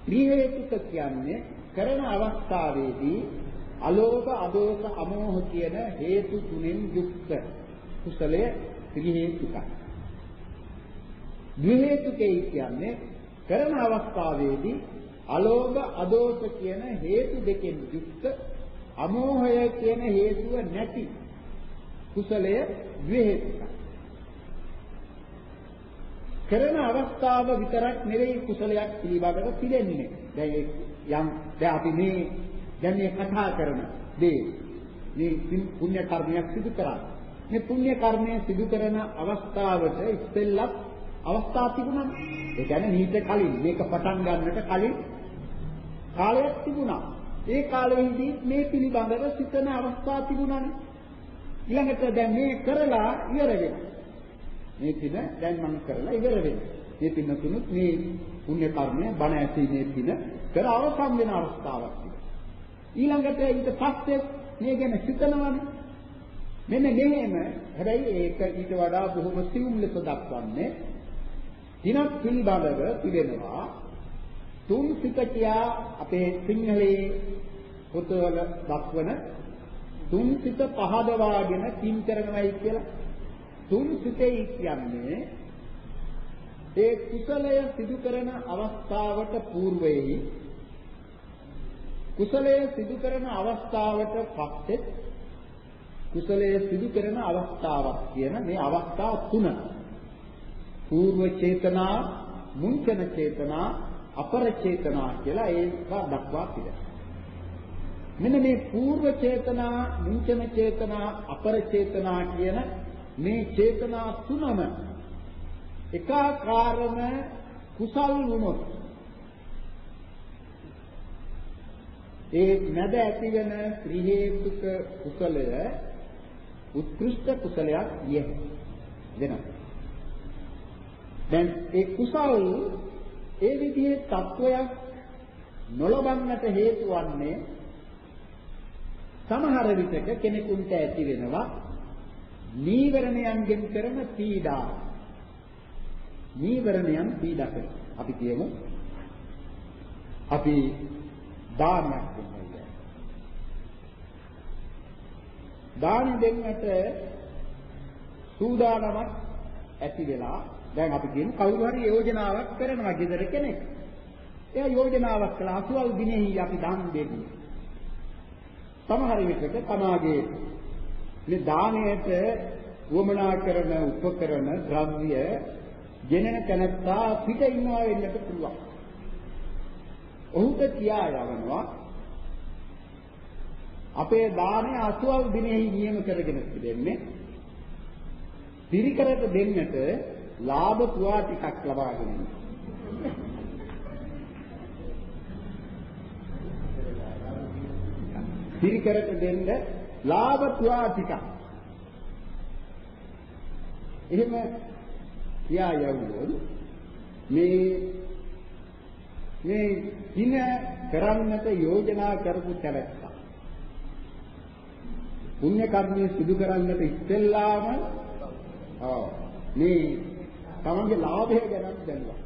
ත්‍රි හේතුක කියන්නේ කරන අවස්ථාවේදී අලෝභ අදෝස අමෝහ කියන හේතු තුනෙන් යුක්ත කුසලය ත්‍රි හේතුකයි. ද්වි හේතුකයි කියන්නේ කරන අවස්ථාවේදී අලෝභ අදෝස කියන හේතු දෙකෙන් යුක්ත අමෝහය කියන හේතුව නැති කුසලය ද්වි හේතුකයි. කරන අවස්ථාව විතරක් නෙවෙයි කුසලයක් පිළිබඳව පිළිෙන්නේ. දැන් යම් දැන් අපි මේ දැන් මේ කතා කරන දේ මේ පුණ්‍ය කර්මයක් සිදු කරා. මේ පුණ්‍ය කර්මය සිදු කරන අවස්ථාවට ඉස්සෙල්ලත් අවස්ථා තිබුණා. ඒ කියන්නේ මීට කලින් මේක පටන් ගන්නට කලින් කාලයක් තිබුණා. ඒ කාලෙහිදී මේ පිළිබඳව සිතන අවස්ථා තිබුණානේ. ඊළඟට දැන් මේ කරලා ඉවර වෙනවා. මේ පින දැන් මම කරලා ඉවර වෙනවා. මේ පින තුනුත් මේ පුණ්‍ය කර්මය බණ ඇසීමේ පින කර අවසන් වෙන අවස්ථාවක් ඊළඟට ඊට පස්සේ මේ ගැන සිතනවනේ. මෙන්න මෙහෙම හැබැයි ඒක ඊට වඩා බොහොම සියුම් ලෙස දක්වන්නේ දිනක් පිළිබඳව තිබෙනවා තුන් සිත කියා අපේ සිංහලයේ පොතවල දක්වන තුන් සිත පහදවාගෙන තින් කරනවයි කියලා. තුන් සිතේ කියන්නේ ඒ කුසලය සිදු කරන අවස්ථාවට పూర్වයේ කුසලය සිදු කරන අවස්ථාවට පස්සේ කුසලය සිදු කරන අවස්ථාවක් කියන මේ අවස්ථා තුන పూర్ව චේතනා, මුංචන චේතනා, අපර චේතනා කියලා ඒවා දක්වා පිළිගන්නවා. මෙන්න මේ పూర్ව චේතනා, මුංචන චේතනා, අපර චේතනා කියන මේ චේතනා තුනම එකාකාරම කුසල් වුණොත් ඒ නැද ඇතිවන ත්‍රි හේතුක කුසලය උත්කෘෂ්ඨ කුසලයක් විය වෙනවා දැන් ඒ කුසල් ඒ විදිහේ තත්වයක් නොලබන්නට හේතු වන්නේ සමහර විටක කෙනෙකුට ඇති වෙනවා නීවරණයන්ගෙන් කරන පීඩා. නීවරණයන් පීඩා කරන. අපි කියමු අපි දානයක් දෙනවා. දාන දෙන්නට සූදානමක් ඇති වෙලා දැන් අපි කියන කවුරු හරි යෝජනාවක් කරනවා ගෙදර කෙනෙක්. එයා යෝජනාවක් කළා අසුවල් දිනෙහි අපි දාන දෙන්නේ. සමහර විටක තමාගේ මේ දාණයට වමනා කරන උපකරණ ද්‍රව්‍ය ගෙනෙන තැනත්තා පිට ඉන්නවා වෙන්නට පුළුවන්. ඔහුට කියා යවනවා අපේ දාණය අසුවල් දිනෙහි නියම කරගෙන තිබෙන්නේ පිරිකරට දෙන්නට ලාභ පුවා ටිකක් ලබාගෙන ඉන්න. පිරිකරට දෙන්න ලාභ පුවා ටිකක්. එහෙම කියා යවුවොත් මේ මේ දින කරන්නට යෝජනා කරපු තැනත්තා පුණ්‍ය කර්මයේ සිදු කරන්නට ඉස්සෙල්ලාම ආ මේ තමන්ගේ ලාභය ගැන දැනුවා.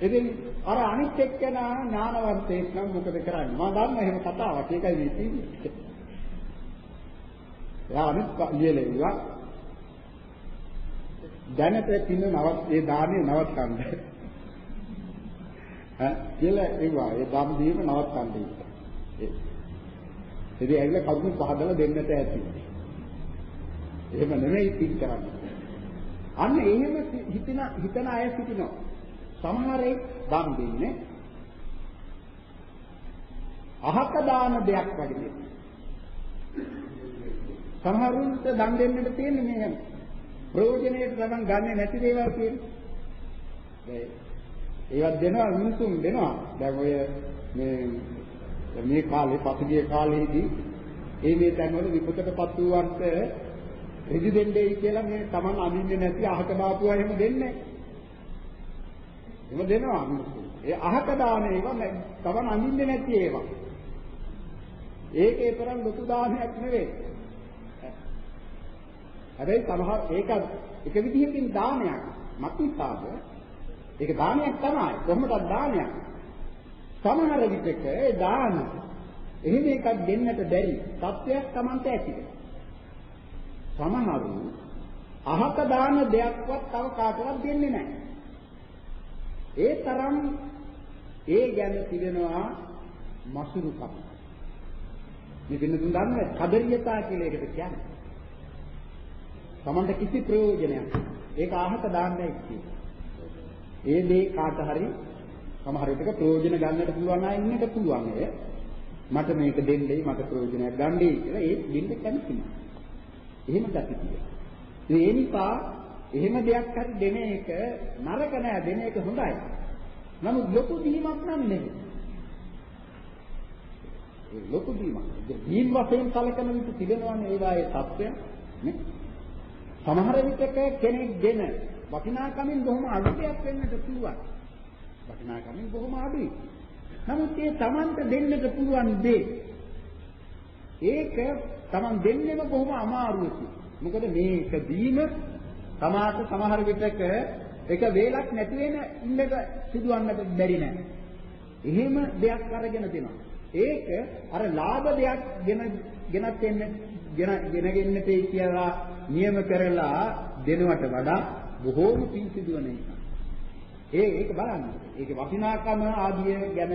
ඉතින් අර අනිත් එක්කෙනා ඥානවන්තයෙක් නම් මොකද කරන්නේ? මම දන්න එහෙම කතාවක්. ඒකයි මේ තියෙන්නේ. එයා අනිත් ලියලෙව්වා දැනට තින නවත් ඒ දාන්නේ නවත්තන්න. ඈ? කියලා ඒවා ඒ දම් දීම නවත්තන්න ඉතින් ඉතින් ඇවිල්ලා කවුරුත් පහදලා දෙන්නට ඇති. එහෙම නෙමෙයි පිට කරන්නේ අන්න එහෙම හිතන හිතන අය සිටිනවා සමහරේ දම් දෙන්නේ අහක දාන දෙයක් වගේ සමහරුන්ට දන් දෙන්නට තියෙන්නේ මේ ප්‍රයෝජනෙට තමන් ගන්නෙ නැති දේවල් කියන්නේ. ඒවත් දෙනවා මිනිසුන් දෙනවා. දැන් ඔය මේ මේ කාලේ පසුගිය කාලේදී ඒ මේ තැන්වල විපතටපත් වූවන්ට ඍජු දෙන්නේ කියලා මේ තමන් අඳින්නේ නැති අහක දාපුවා එහෙම දෙන්නේ එහෙම දෙනවා මිනිස්සු. ඒ අහක දාන ඒවා තමන් අඳින්නේ නැති ඒවා. ඒකේ තරම් ලොකු දානයක් නෙවෙයි. හැබැයි සමහර ඒක එක විදිහකින් දානයක්. මත්නිසාද ඒක දානයක් තමයි. කොහොමද දානයක්? සමහර විටක ඒ දාන එහෙම එකක් දෙන්නට බැරි තත්වයක් Tamante ඇතිද? සමහරු අහක දාන දෙයක්වත් තව කාටවත් දෙන්නේ නැහැ. ඒ තරම් ඒ ගැන තිබෙනවා මසුරුකම. මේ වෙන තුන් දන්නේ කදරියතා කියලා එකට කියන්නේ. Tamanta කිසි ප්‍රයෝජනයක්. ඒක අහක දාන්නයි කියන්නේ. ඒ දේ කාට හරි සමහර විටක ප්‍රයෝජන ගන්නට පුළුවන් අය ඉන්නට පුළුවන් අය. මට මේක දෙන්නයි මට ප්‍රයෝජනයක් ගන්නයි කියලා ඒ දෙන්න කැමති නෑ. එහෙම ගැටි කියනවා. ඒ නිසා එහෙම දෙයක් හරි දෙන එක නරක නෑ දෙන එක හොඳයි. නමුත් ලොකු දීමක් නම් නෙමෙයි. ඒ ලොකු දීමක්. දීම් වශයෙන් කලකන විට තිබෙනවනේ ඒවායේ தත්ත්වය නේ. සමහර විටක කෙනෙක් දෙන වටිනාකමින් බොහොම අඩු දෙයක් වෙන්නට පුළුවන්. වටිනාකමින් බොහොම අඩුයි. නමුත් ඒ Tamanට දෙන්නට පුළුවන් දේ ඒක Taman දෙන්නෙම බොහොම අමාරුයි. මොකද මේක දීම සමාත සමහර විටක එක වේලක් නැති වෙන ඉන්නක සිදුවන්නට බැරි නෑ. එහෙම දෙයක් අරගෙන දෙනවා. ඒක අර ලාභ දෙයක් ගෙන ගෙනත් එන්න ගෙන ගෙනගෙන්නට කියලා නියම කරලා දෙනවට වඩා බොහෝම පිං සිදුවන එක. ඒ ඒක බලන්න. ඒකේ වටිනාකම ආදිය ගැන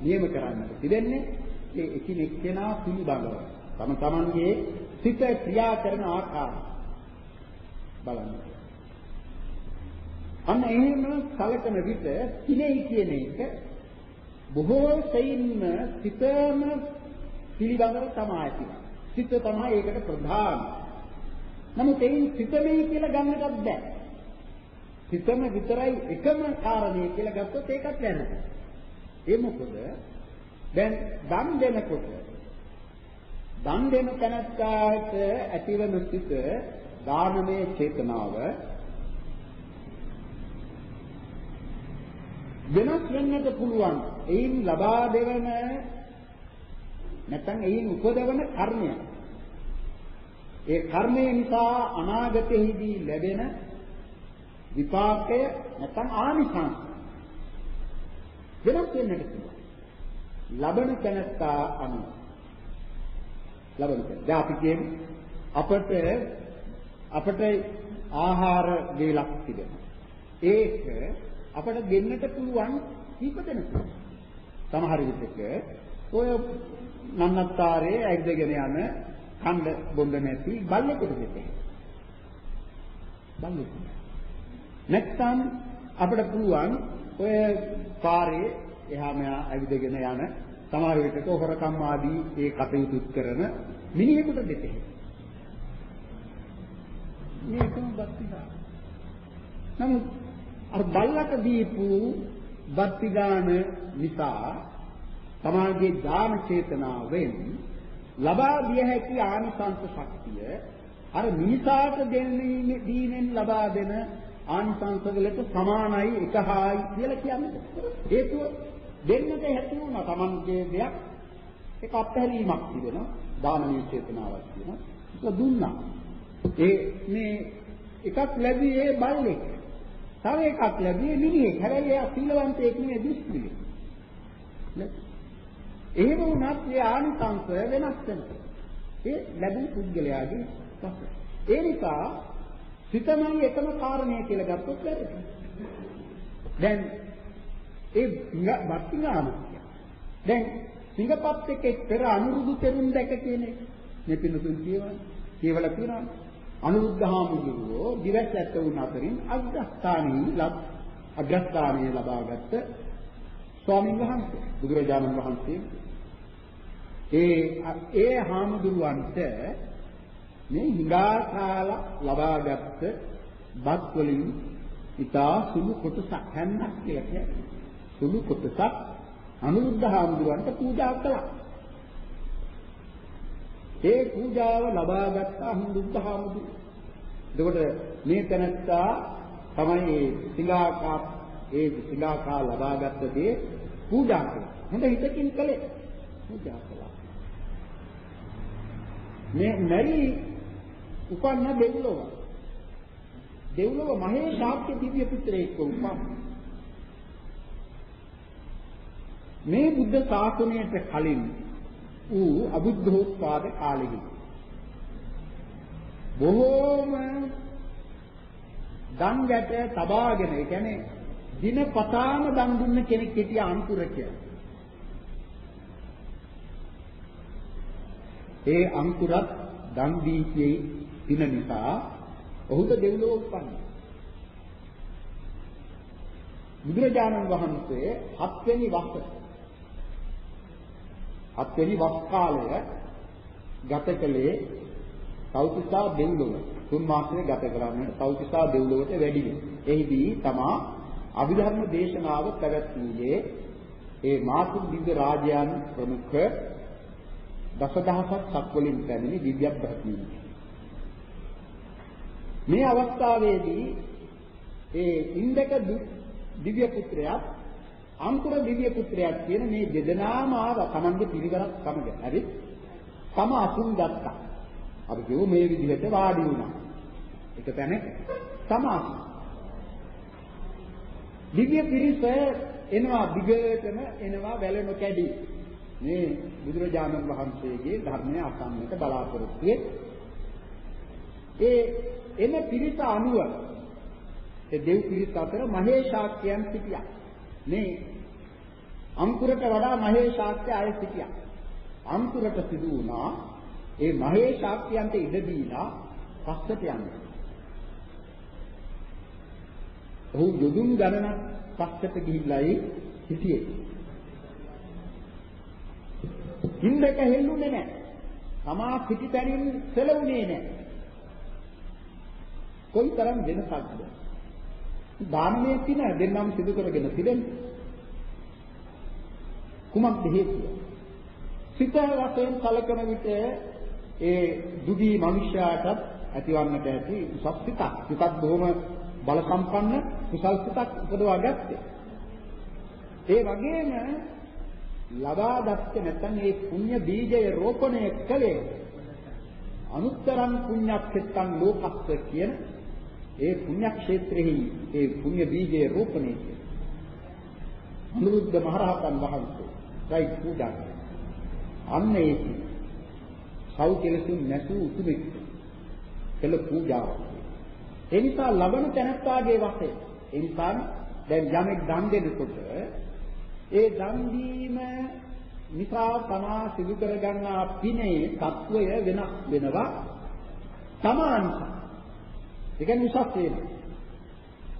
නියම කරන්නට. තිබෙන්නේ ඒ එකිනෙක කෙනා පිළිබඳව. තම තමන්ගේ සිත ක්‍රියා කරන ආකාරය බලන්න. අන්න එහෙම සලකන විට කිනේ කියන එක බොහෝ සෙයින්ම සිතම පිළිබඳව තමයි තියෙන්නේ. සිත තමයි ඒකට ප්‍රධාන. නමුත් එයින් සිතමේ කියලා ගන්නටත් බෑ. සිතම විතරයි එකම කාරණේ කියලා ගත්තොත් ඒකත් වැරදි. ඒ මොකද දැන් දන් දෙනකොට දන් දෙන තැනට ඇතිවන සිත දානමය චේතනාව වෙනස් වෙන්නට පුළුවන්. එයින් ලබා දෙවන නැත්නම් එයින් උපදවන කර්මය. ඒ කර්මය නිසා අනාගතයේදී ලැබෙන විපාකය නැත්නම් ආනිසංස වෙනස් වෙන්නට පුළුවන්. ලබන තැනත්තා අනුව. ලබන තැන. දැන් අපි කියන්නේ අපට අපට ආහාර වේලක් තිබෙනවා. ඒක අපට දෙන්නට පුළුවන් කීප දෙනෙක්. සමහර විටක ඔය නන්නත්තාරේ ඇවිදගෙන යන කණ්ඩ බොඳ නැති බල්ලෙකුට දෙතේ. බල්ලෙකුට. නැත්නම් අපිට පුළුවන් ඔය පාරේ එහා මෙහා ඇවිදගෙන යන සමහර විටක හොරකම් ආදී ඒ කටයුතු කරන මිනිහෙකුට දෙතේ. මේකම බක්තිසා. නමුත් අර බල්ලට දීපු බක්තිගාන නිසා තමාගේ ඥාන චේතනාවෙන් ලබා දිය හැකි ආනිසංස ශක්තිය අර මිනිසාට දෙන්නේ දීනෙන් ලබා දෙන ආනිසංස වලට සමානයි එකහායි කියලා කියන්නේ. හේතුව දෙන්නට හැකි වුණා Tamanගේ දෙයක් ඒක අත්හැරීමක් තිබෙනවා. දානමය චේතනාවක් තියෙනවා. ඒක දුන්නා. ඒ මේ එකක් ලැබුවේ බල්ලෙක්. තව එකක් ලැබුවේ මිනිහෙක්. හැබැයි එයා සීලවන්තයෙක් නෙවෙයි දුෂ්කරියෙක්. එහෙම වුණත් ඒ ආනිසංස වෙනස් වෙනවා. ඒ ලැබුණු පුද්ගලයාගේ පස. ඒ නිසා සිතමයි එකම කාරණය කියලා ගත්තොත් වැරදි. දැන් ඒ වත්තිගාම දැන් සිංගපත් එකේ පෙර අනුරුදු තෙරුන් දැක කියන එක. මේ පිළිතුරු කියවන කියවලා තියෙනවා. අනුරුද්ධ හාමුදුරුවෝ දිවස් ඇත්ත වුණ අතරින් අග්‍රස්ථානී ලබ අග්‍රස්ථානීය ලබාගත් ස්වාමීන් වහන්සේ බුදුරජාණන් වහන්සේ. ඒ ඒ හාමුදුරුවන්ට මේ හිඟා කාලා ලබාගත් බත් වලින් ඉතා සුළු කොටසක් හැන්නක් කියලා කියන්නේ. සුළු කොටසක් අනුරුද්ධ හාමුදුරුවන්ට පූජා කළා. ඒ පූජාව ලබාගත් අනුරුද්ධ හාමුදුරුවෝ. එතකොට මේ තැනත්තා තමයි සිඟාකා ඒ සිඟාකා ලබාගත් දේ පූජා කළා. හොඳ හිතකින් කළේ. පූජා කළා. මේ මැරි උපන්න දෙව්ලොව. දෙව්ලොව මහේශාක්‍ය දිව්‍ය පුත්‍රයෙක් උපන්. මේ බුද්ධ ශාසනයට කලින් ඌ අබුද්ධෝත්පාද කාලෙහි බොහෝම දන් ගැට තබාගෙන ඒ කියන්නේ දිනපතාම දන් දුන්න කෙනෙක් හිටියා අංකුර කියලා. ඒ අංකුරත් දන් දීතියේ දින නිසා ඔහුට දෙව්ලොව උපන්නා. බුදුරජාණන් වහන්සේ හත්වෙනි වසර හත්වෙනි වස් කාලය ගත කළේ සෞතිසා දෙව්ලොව තුන් මාසයක් ගත කරන්නට සෞතිසා දෙව්ලොවට වැඩි වෙනවා. එහිදී තමා අභිධර්ම දේශනාව පැවැත්වුවේ ඒ මාතු දිව්‍ය රාජයන් ප්‍රමුඛ දසදහසක් සක්වලින් පැමිණි දිව්‍ය බ්‍රහ්මීන්. මේ අවස්ථාවේදී ඒ ඉන්දක දිව්‍ය පුත්‍රයාත් අංකුර දිව්‍ය පුත්‍රයාත් කියන මේ දෙදෙනාම ආව තමන්ගේ පිළිවෙලක් සමග. හරි? තම අසුන් ගත්තා. අපි කියමු මේ විදිහට වාඩි වුණා. එක තැන සමාස. දිව්‍ය පිරිස එනවා දිගටම එනවා වැල නොකැඩි. මේ බුදුරජාණන් වහන්සේගේ ධර්මය අසන්නට බලාපොරොත්තු ඒ එන පිරිස අනුව ඒ දෙව් පිරිස අතර මහේශාක්‍යයන් සිටියා. මේ අංකුරට වඩා මහේශාක්‍ය අය සිටියා. අංකුරට සිදු වුණා ඒ මහේශාක්‍යයන්ට ඉඩ දීලා පස්සට යන්න. ඔහු යොදුන් ගණනක් පස්සට ගිහිල්ලායි හිටියේ. හින්දක හෙල්ලුනේ නැහැ. තමා පිටිතරින් සෙලුනේ නැහැ. කොයිතරම් වෙනසක්ද? දානමය කින දෙන්නම් සිදු කරගෙන තිබෙන්නේ. කුමක්ද හේතුව? සිත වශයෙන් කලකන විට ඒ දුගී මනුෂ්‍යයාටත් ඇතිවන්නට ඇති උසස් සිතක්. සිතක් බොහොම බල සම්පන්න කුසල් සිතක් උපදවා ගත්තේ. ඒ වගේම ලබා ගත්තේ නැත්නම් මේ පුණ්‍ය බීජය රෝපණය කළේ අනුත්තරං පුඤ්ඤක්ඛෙත්තං ලෝකස්ස කියන ඒ පුණ්‍ය ක්ෂේත්‍රෙහි ඒ පුණ්‍ය බීජය රෝපණය කළේ. අනුරුද්ධ මහරහතන් වහන්සේ රයි පූජා කරනවා අන්න ඒ සව් කෙලසුන් නැතුව උතුමෙක් කළ පූජාවක්. ඒ නිසා ලබන තැනත්තාගේ වශයෙන් ඒ නිසා දැන් යමෙක් දන් දෙනකොට ඒ දන් දීම නිසා තමා සිදු කරගන්නා පිනේ తත්වය වෙනස් වෙනවා. තමා නිසා ඒ කියන්නේ උසස් වෙනවා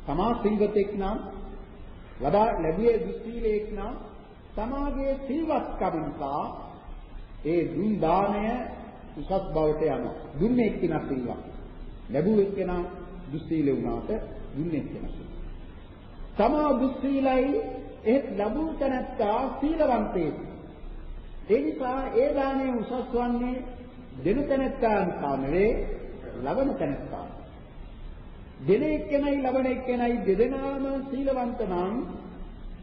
තමා සිල්වතෙක් නම් වඩා ලැබුවේ දුස්සීලෙක් නම් තමාගේ සිල්වත්කම නිසා ඒ දුන් දාණය උසස් බවට යනවා දුන්නේ එක්කිනා සිල්වත් ලැබුවේ එක්කිනා දුස්සීල වුණාට දුන්නේ එක්කිනා තමා දුස්සීලයි එහෙත් ලැබූ තැනැත්තා සීලවන්තයෙක්. ඒ නිසා ඒ දාණය උසස් වන්නේ දෙන තැනැත්තා නිසා නෙවේ ලබන තැනැත්තා. දෙන එක්කෙනයි ලබන එක්කෙනයි දෙදෙනාම සීලවන්ත නම්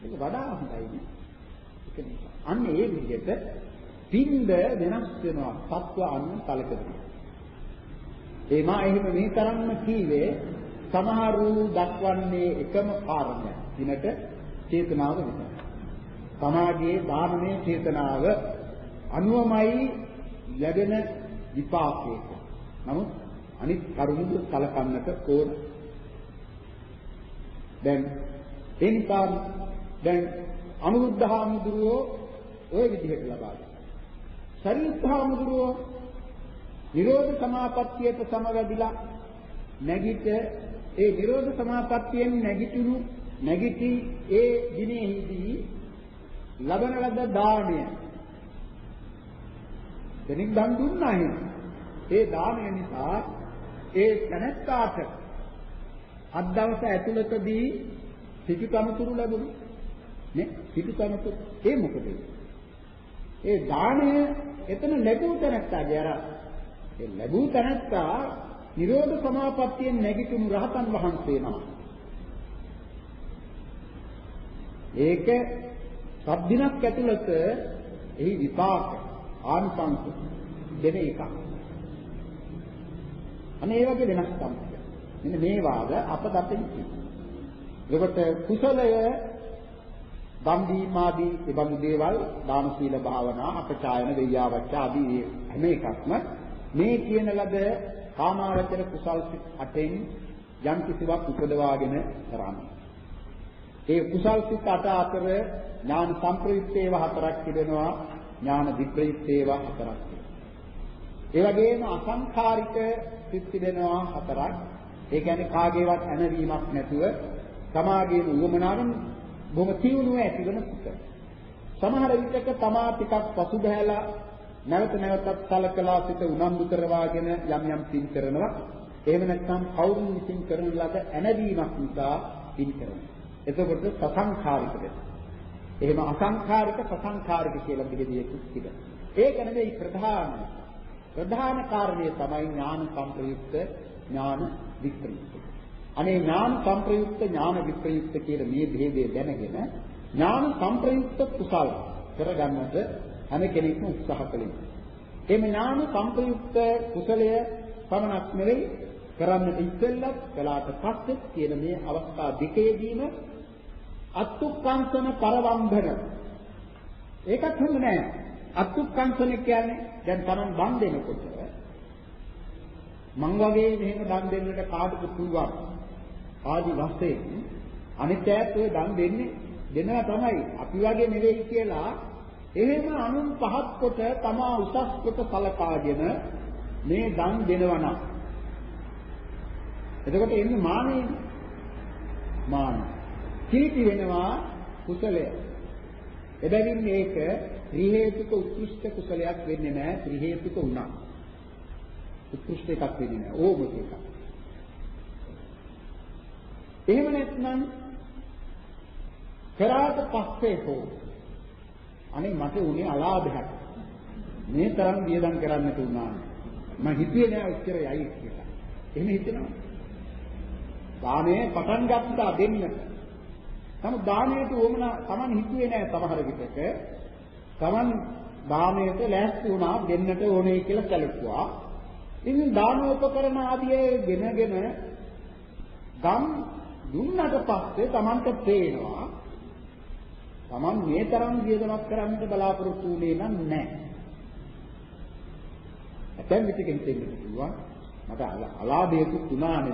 ඒක වඩා හොඳයි. ඒක නිසා අන්න ඒ විදිහට පින්ද වෙනස් වෙනවා සත්ව අන්න කලකදී. ඒ මා එහෙම මේ තරම්ම කීවේ සමහරු දක්වන්නේ එකම කාරණය. දිනට චේතනාව විතරයි. සමාජයේ ධාර්මයේ චේතනාව අනුවමයි ලැබෙන විපාකයක. නමුත් අනිත් කරුණු කලකන්නට ඕන. දැන් ඒ නිසා දැන් අනුරුද්ධහාමුදුරුවෝ ওই විදිහට ලබා ගන්නවා. සරියුත්හාමුදුරුවෝ නිරෝධ සමාපත්තියට සමවැදිලා නැගිට ඒ නිරෝධ සමාපත්තියෙන් නැගිටිනු නැගිටි ඒ දිනෙහිදී ලබන ලද දාණය දෙනින් දන් දුන්නා එහෙම ඒ දාණය නිසා ඒ තැනැත්තාට අත් දවස ඇතුළතදී සිටුකමතුරු ලැබුණා නේ? සිටුකමතුරු ඒ මොකද? ඒ දාණය එතන ලැබුව තැනැත්තාගේ අර ඒ ලැබුව තැනැත්තා නිරෝධ සමාපත්තියෙන් නැගිටිනු රහතන් වහන්සේ නමක්. ඒක සබ්දිනක් ඇතුළත එහි විපාක ආනිසංස දෙන එක. අනේ ඒ වගේ වෙනස්කම්. මෙන්න මේ වාද අප දතින් එතකොට කුසලය දම් දීම ආදී එබඳු දේවල් දාන සීල භාවනා අපචායන වෙయ్యාවච්ච ආදී හැම එකක්ම මේ කියන ලද කාමාවචර කුසල් අටෙන් යම් කිසිවක් උපදවාගෙන කරන්නේ. ඒ කුසල් සිත් අට අතර ඥාන සංප්‍රයුක්තේව හතරක් තිබෙනවා ඥාන විප්‍රයුක්තේව හතරක් ඒ වගේම අසංඛාරික සිත් තිබෙනවා හතරක් ඒ කියන්නේ කාගේවත් ඇනවීමක් නැතුව තමාගේම උවමනාවෙන් බොහොම තියුණුව ඇතිවන සිත් සමහර විටක තමා ටිකක් පසුබෑලා නැවත නැවතත් සලකලා සිට උනන්දු කරවාගෙන යම් යම් පින් කරනවා එහෙම නැත්නම් කවුරුන් විසින් කරන ලද ඇනවීමක් නිසා පින් කරනවා එතකොට සසංඛාරික වෙනවා. එහෙම අසංඛාරික සසංඛාරික කියලා බෙදෙන්නේ තිබෙනවා. ඒක නෙවෙයි ප්‍රධාන. ප්‍රධාන කාරණය තමයි ඥාන සංප්‍රයුක්ත ඥාන විප්‍රයුක්ත. අනේ ඥාන සංප්‍රයුක්ත ඥාන විප්‍රයුක්ත කියලා මේ ભેදය දැනගෙන ඥාන සංප්‍රයුක්ත කුසල කරගන්නට හැම කෙනෙක්ම උත්සාහ කළේ. එමේ ඥාන සංප්‍රයුක්ත කුසලය පමණක් නෙවෙයි කරන්නට ඉස්සෙල්ලත් කළාට පස්සෙත් කියන මේ අවස්ථා දෙකේදීම අත්ුක්කංශන පරවම්බන ඒකත් හොඳ නෑ. අත්ුක්කංශන කියන්නේ දැන් Taman බන් දෙනකොට මං වගේ මෙහෙම දන් දෙන්නට කාටද පුළුවන්? ආදි වශයෙන් අනිත් ඈත් ඔය දන් දෙන්නේ දෙනවා තමයි. අපි වගේ නෙවෙයි කියලා එහෙම අනුන් පහත් කොට තමා උසස් කොට සලකාගෙන මේ දන් දෙනවා නම්. එතකොට එන්නේ මානෙ මාන. කීටි වෙනවා කුසලය. එබැවින් මේක ත්‍රි හේතුක උත්කෘෂ්ඨ කුසලයක් වෙන්නේ නැහැ. ත්‍රි හේතුක උනා. උත්කෘෂ්ඨ එකක් වෙන්නේ නැහැ. ඕමක එකක්. එහෙම නැත්නම් කරාට පස්සේ හෝ අනේ මට උනේ අලාභයක්. මේ තරම් වියදම් කරන්නට උනා මම හිතුවේ නෑ උච්චර යයි කියලා. එහෙම හිතෙනවා. දානේ පටන් ගත්තා දෙන්නට නමුත් දානයට උවමනා Taman හිතුවේ නෑ සමහර විටක. Taman දානයට ලෑස්ති වුණා දෙන්නට ඕනේ කියලා සැලකුවා. ඉතින් දානෝපකරණ ආදී ගෙනගෙන ගම් දුන්නට පස්සේ Tamanට පේනවා Taman මේ තරම් වියදමක් කරන්නට බලාපොරොත්තු වෙන්නේ නම් නැහැ. ඇතැම් විටකින් තේරෙන්න පුළුවන් මට අලාභයකුත් උනානේ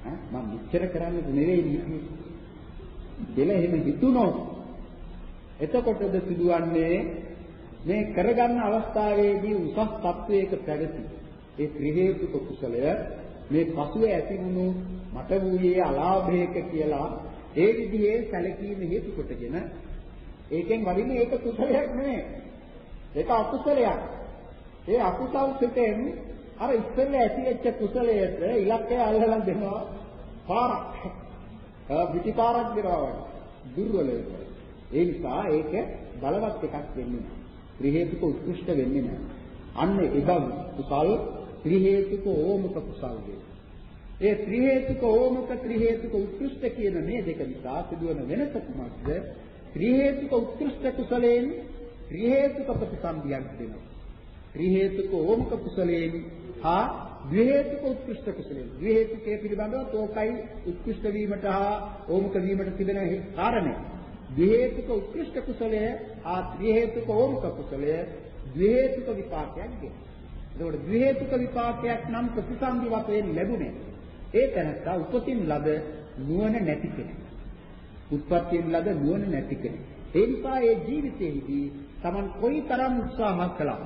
ඈ මම මෙච්චර කරන්නත් නෙවෙයි හිතුවේ. දෙල එහෙම හිතුනොත් එතකොටද සිදුවන්නේ මේ කරගන්න අවස්ථාවේදී උසස් තත්වයක පැවති ඒ ත්‍රි හේතුක කුසලය මේ පසුව ඇති වුණු මට වූයේ අලාභයක කියලා ඒ විදිහේ සැලකීම හේතු කොටගෙන ඒකෙන් වදින්නේ ඒක කුසලයක් නෙමෙයි. ඒක අකුසලයක්. ඒ අකුසල් සිතෙන් අර ඉස්සෙල්ලා ඇතිවෙච්ච කුසලයට ඉලක්කය අල්ලලා දෙනවා පාරක්. පිටිපාරක් දෙනවා වගේ. දුර්වල වෙනවා. ඒ නිසා ඒක බලවත් එකක් වෙන්නේ නැහැ. ත්‍රි හේතුක උත්කෘෂ්ඨ වෙන්නේ නැහැ. අන්න ඒබව කුසල් ත්‍රි හේතුක ඕමක කුසල් වේ. ඒ ත්‍රි හේතුක ඕමක ත්‍රි හේතුක උත්කෘෂ්ඨ කියන මේ දෙක නිසා සිදුවන වෙනස කුමක්ද? ත්‍රි හේතුක උත්කෘෂ්ඨ කුසලයෙන් ත්‍රි හේතුක ප්‍රතිසම්පියක් දෙනවා. ත්‍රි හේතුක ඕමක කුසලයෙන් හා ද්වි හේතුක උත්කෘෂ්ඨ කුසලයෙන් ද්වි හේතුකයේ පිළිබඳව තෝකයි උත්කෘෂ්ඨ වීමට හා ඕමක වීමට තිබෙන කාරණය. ද්වි හේතුක උත්කෘෂ්ඨ කුසලය හා ත්‍රි හේතුක ඕමක කුසලය ද්වි හේතුක විපාකයක් දෙනවා. ඒකට ද්වි හේතුක විපාකයක් නම් ප්‍රතිසන්දි වශයෙන් ලැබුණේ. ඒ තැනත්තා උපතින් ලද නුවණ නැති කෙනෙක්. උත්පත්තියෙන් ලද නුවණ නැති කෙනෙක්. ඒ නිසා ඒ ජීවිතයේදී Taman කොයිතරම් උත්සාහ කළා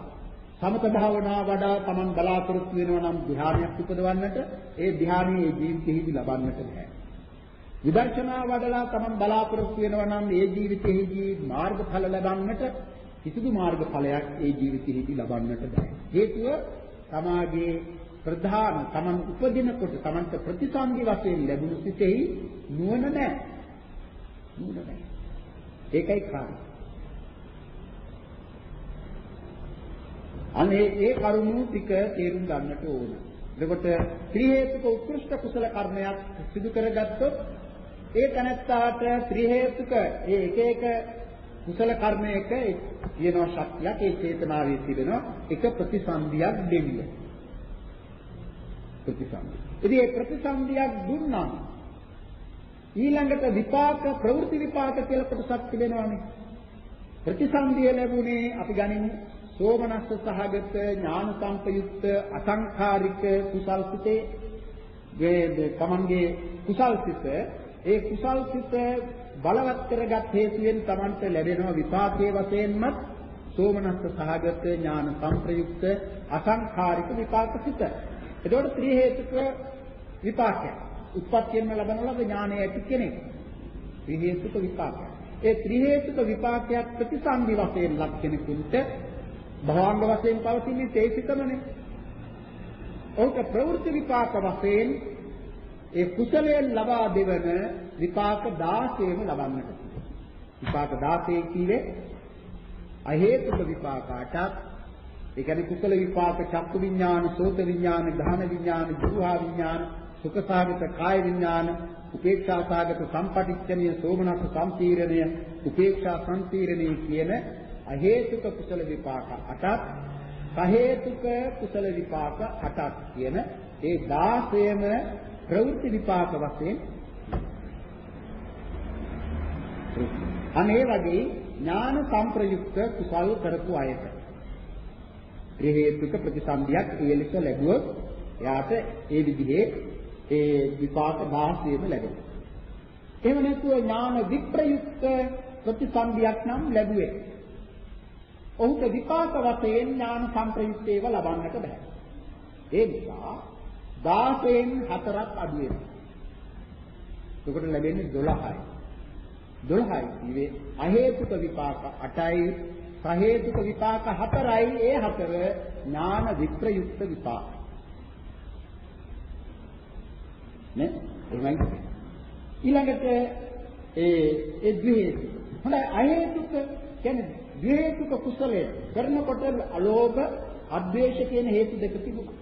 සමත භාවනා වඩා Taman බලාපොරොත්තු වෙනවා නම් ධ්‍යානයක් උපදවන්නට ඒ ධ්‍යානයේ ජීවිතයේදී ලබන්නට බෑ. විදර්ශනා වඩලා Taman බලාපොරොත්තු වෙනවා නම් ඒ ජීවිතයේදී මාර්ගඵල ලබන්නට කිසිදු මාර්ගඵලයක් ඒ ජීවිතයේදී ලබන්නට බෑ. හේතුව තමාගේ ප්‍රධාන Taman උපදිනකොට Tamanට ප්‍රතිසන්දි වශයෙන් ලැබුණු සිතෙහි නුවණ නැහැ. නුවණ නැහැ. ඒකයි කාරණා. අනේ ඒ කරුණු ටික තේරුම් ගන්නට ඕන. එතකොට ත්‍රි හේතුක උත්කෘෂ්ඨ කුසල කර්මයක් සිදු කරගත්තොත් ඒ තනත්තාට ත්‍රි හේතුක ඒ එක එක කුසල කර්මයක තියෙන ශක්තියක් ඒ චේතනාවේ තිබෙන එක ප්‍රතිසන්දියක් දෙන්නේ. ප්‍රතිසන්දිය. ඉතින් ඒ ප්‍රතිසන්දියක් දුන්නා ඊළඟට විපාක ප්‍රවෘත්ති විපාක කියලා කොටසක් තිබෙනවානේ. ප්‍රතිසන්දිය ලැබුණේ අපි ගනිමු සෝමනස්ස සහගත ඥාන සංපයුක්ත අසංඛාරික කුසල්සිතේ වේද තමන්ගේ කුසල්සිත ඒ කුසල්සිත බලවත් කරගත් හේතුවෙන් තමන්ට ලැබෙන විපාකයේ වශයෙන්ම සෝමනස්ස සහගත ඥාන සංප්‍රයුක්ත අසංඛාරික විපාකසිත. එතකොට ත්‍රි හේතුක විපාකයක්. උත්පත්තියෙන්ම ලබන ලද ඥානය ඇති කෙනෙක්. ත්‍රි හේතුක විපාකයක්. ඒ ත්‍රි හේතුක විපාකයක් ප්‍රතිසන්දි වශයෙන් ලක් කෙනෙකුට භවංග වශයෙන් පවතින්නේ තේසිතමනේ. ඔහුට ප්‍රවෘත්ති විපාක වශයෙන් ඒ කුසලයෙන් ලබා දෙවන විපාක 16ම ලබන්නට විපාක 16 කීවේ අහේතුක විපාක 8ක් ඒ කියන්නේ කුසල විපාක චක්කු විඥාන, සෝත විඥාන, ධාන විඥාන, ජීවහා විඥාන, සුඛසාගත කාය විඥාන, උපේක්ෂාසාගත සම්පටිච්ඡනීය සෝමනස්ස සම්පීරණය, උපේක්ෂා සම්පීරණය කියන අහේතුක කුසල විපාක 8ක්, සහේතුක කුසල විපාක 8ක් කියන ඒ 16ම ප්‍රවෘත්ති විපාක වශයෙන් අනේ වගේ ඥාන සංප්‍රයුක්ත කුසල් කරපු අයට හේතුක ප්‍රතිසන්දියක් ඒ ලෙස ලැබුවොත් එයාට ඒ විදිහේ ඒ විපාක 16ම ලැබෙනවා. එහෙම නැතුව ඥාන විප්‍රයුක්ත ප්‍රතිසන්දියක් නම් ලැබුවේ. ඔහුට විපාක වශයෙන් ඥාන සංප්‍රයුක්තේව ලබන්නට බෑ. ඒ නිසා 16න් 4ක් අඩු වෙනවා. එතකොට ලැබෙන්නේ 12යි. 12යි කියේ අහේතුක විපාක 8යි සහේතුක විපාක 4යි ඒ හතර ඥාන විප්‍රයුක්ත විපාක. නේ එහෙමයි. ඊළඟට ඒ ඒ ද්වේෂ. හොඳයි අහේතුක කියන්නේ ද්වේෂික කුසලයේ කරනකොට අලෝභ අද්වේෂ කියන හේතු දෙක තිබුණා.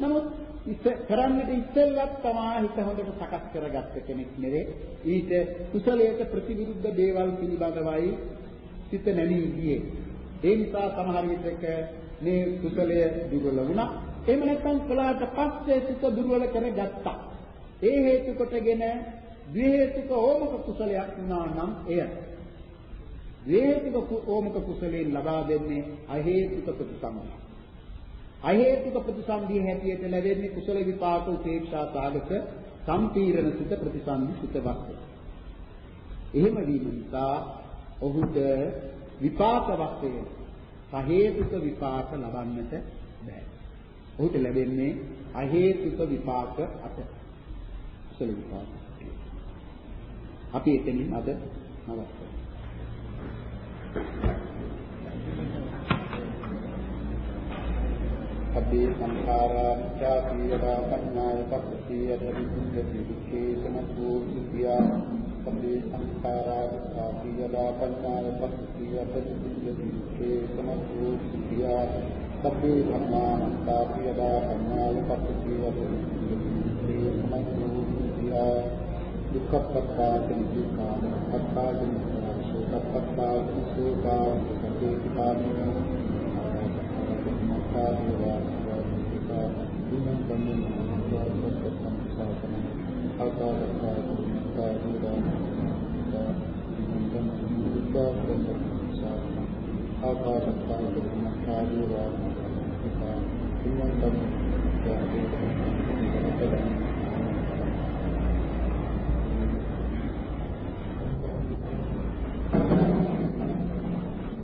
නමුත් කරන්නට ඉස්සෙල්ලත් තමා හිත හොඳට සකස් කරගත්ත කෙනෙක් නෙවේ. ඊට කුසලයට ප්‍රතිවිරුද්ධ දේවල් පිළිබඳවයි සිත නැමී ගියේ. ඒ නිසා සමහර විටක මේ කුසලය දුර්වල වුණා. එහෙම නැත්නම් කලකට පස්සේ සිත දුර්වල කරගත්තා. ඒ හේතු කොටගෙන ද්වේෂික ඕමක කුසලයක් වුණා නම් එය ද්වේෂික ඕමක කුසලයෙන් ලබා දෙන්නේ අහේතුක ප්‍රතිසංගය. අහේතුක ප්‍රතිසන්දිය හැටියට ලැබෙන්නේ කුසල විපාක උපේක්ෂා සාගත සම්පීරණ සිත ප්‍රතිසන්දි සිත වත්. එහෙම වීම නිසා ඔහුට විපාක වශයෙන් සහේතුක විපාක ලබන්නට බෑ. ඔහුට ලැබෙන්නේ අහේතුක විපාක අත. කුසල විපාක. අපි එතනින් අද නවත්තමු. අපේ සංඛාරාචා अभी संहाराख्याति यदा कन्याय पक्षति अधरिपुण्यति दुःखे समत्वो विद्या अभी संहाराख्याति यदा कन्याय पक्षति अधरिपुण्यति दुःखे समत्वो विद्या सभी धर्मानन्तापि यदा कन्याय पक्षति अधरिपुण्यति दुःखे समत्वो विद्या दुःखपत्ताचन्ति कामपत्ताचन्ति शोकपत्ताचन्ति शोकान्ति කාමෝ ආදීවා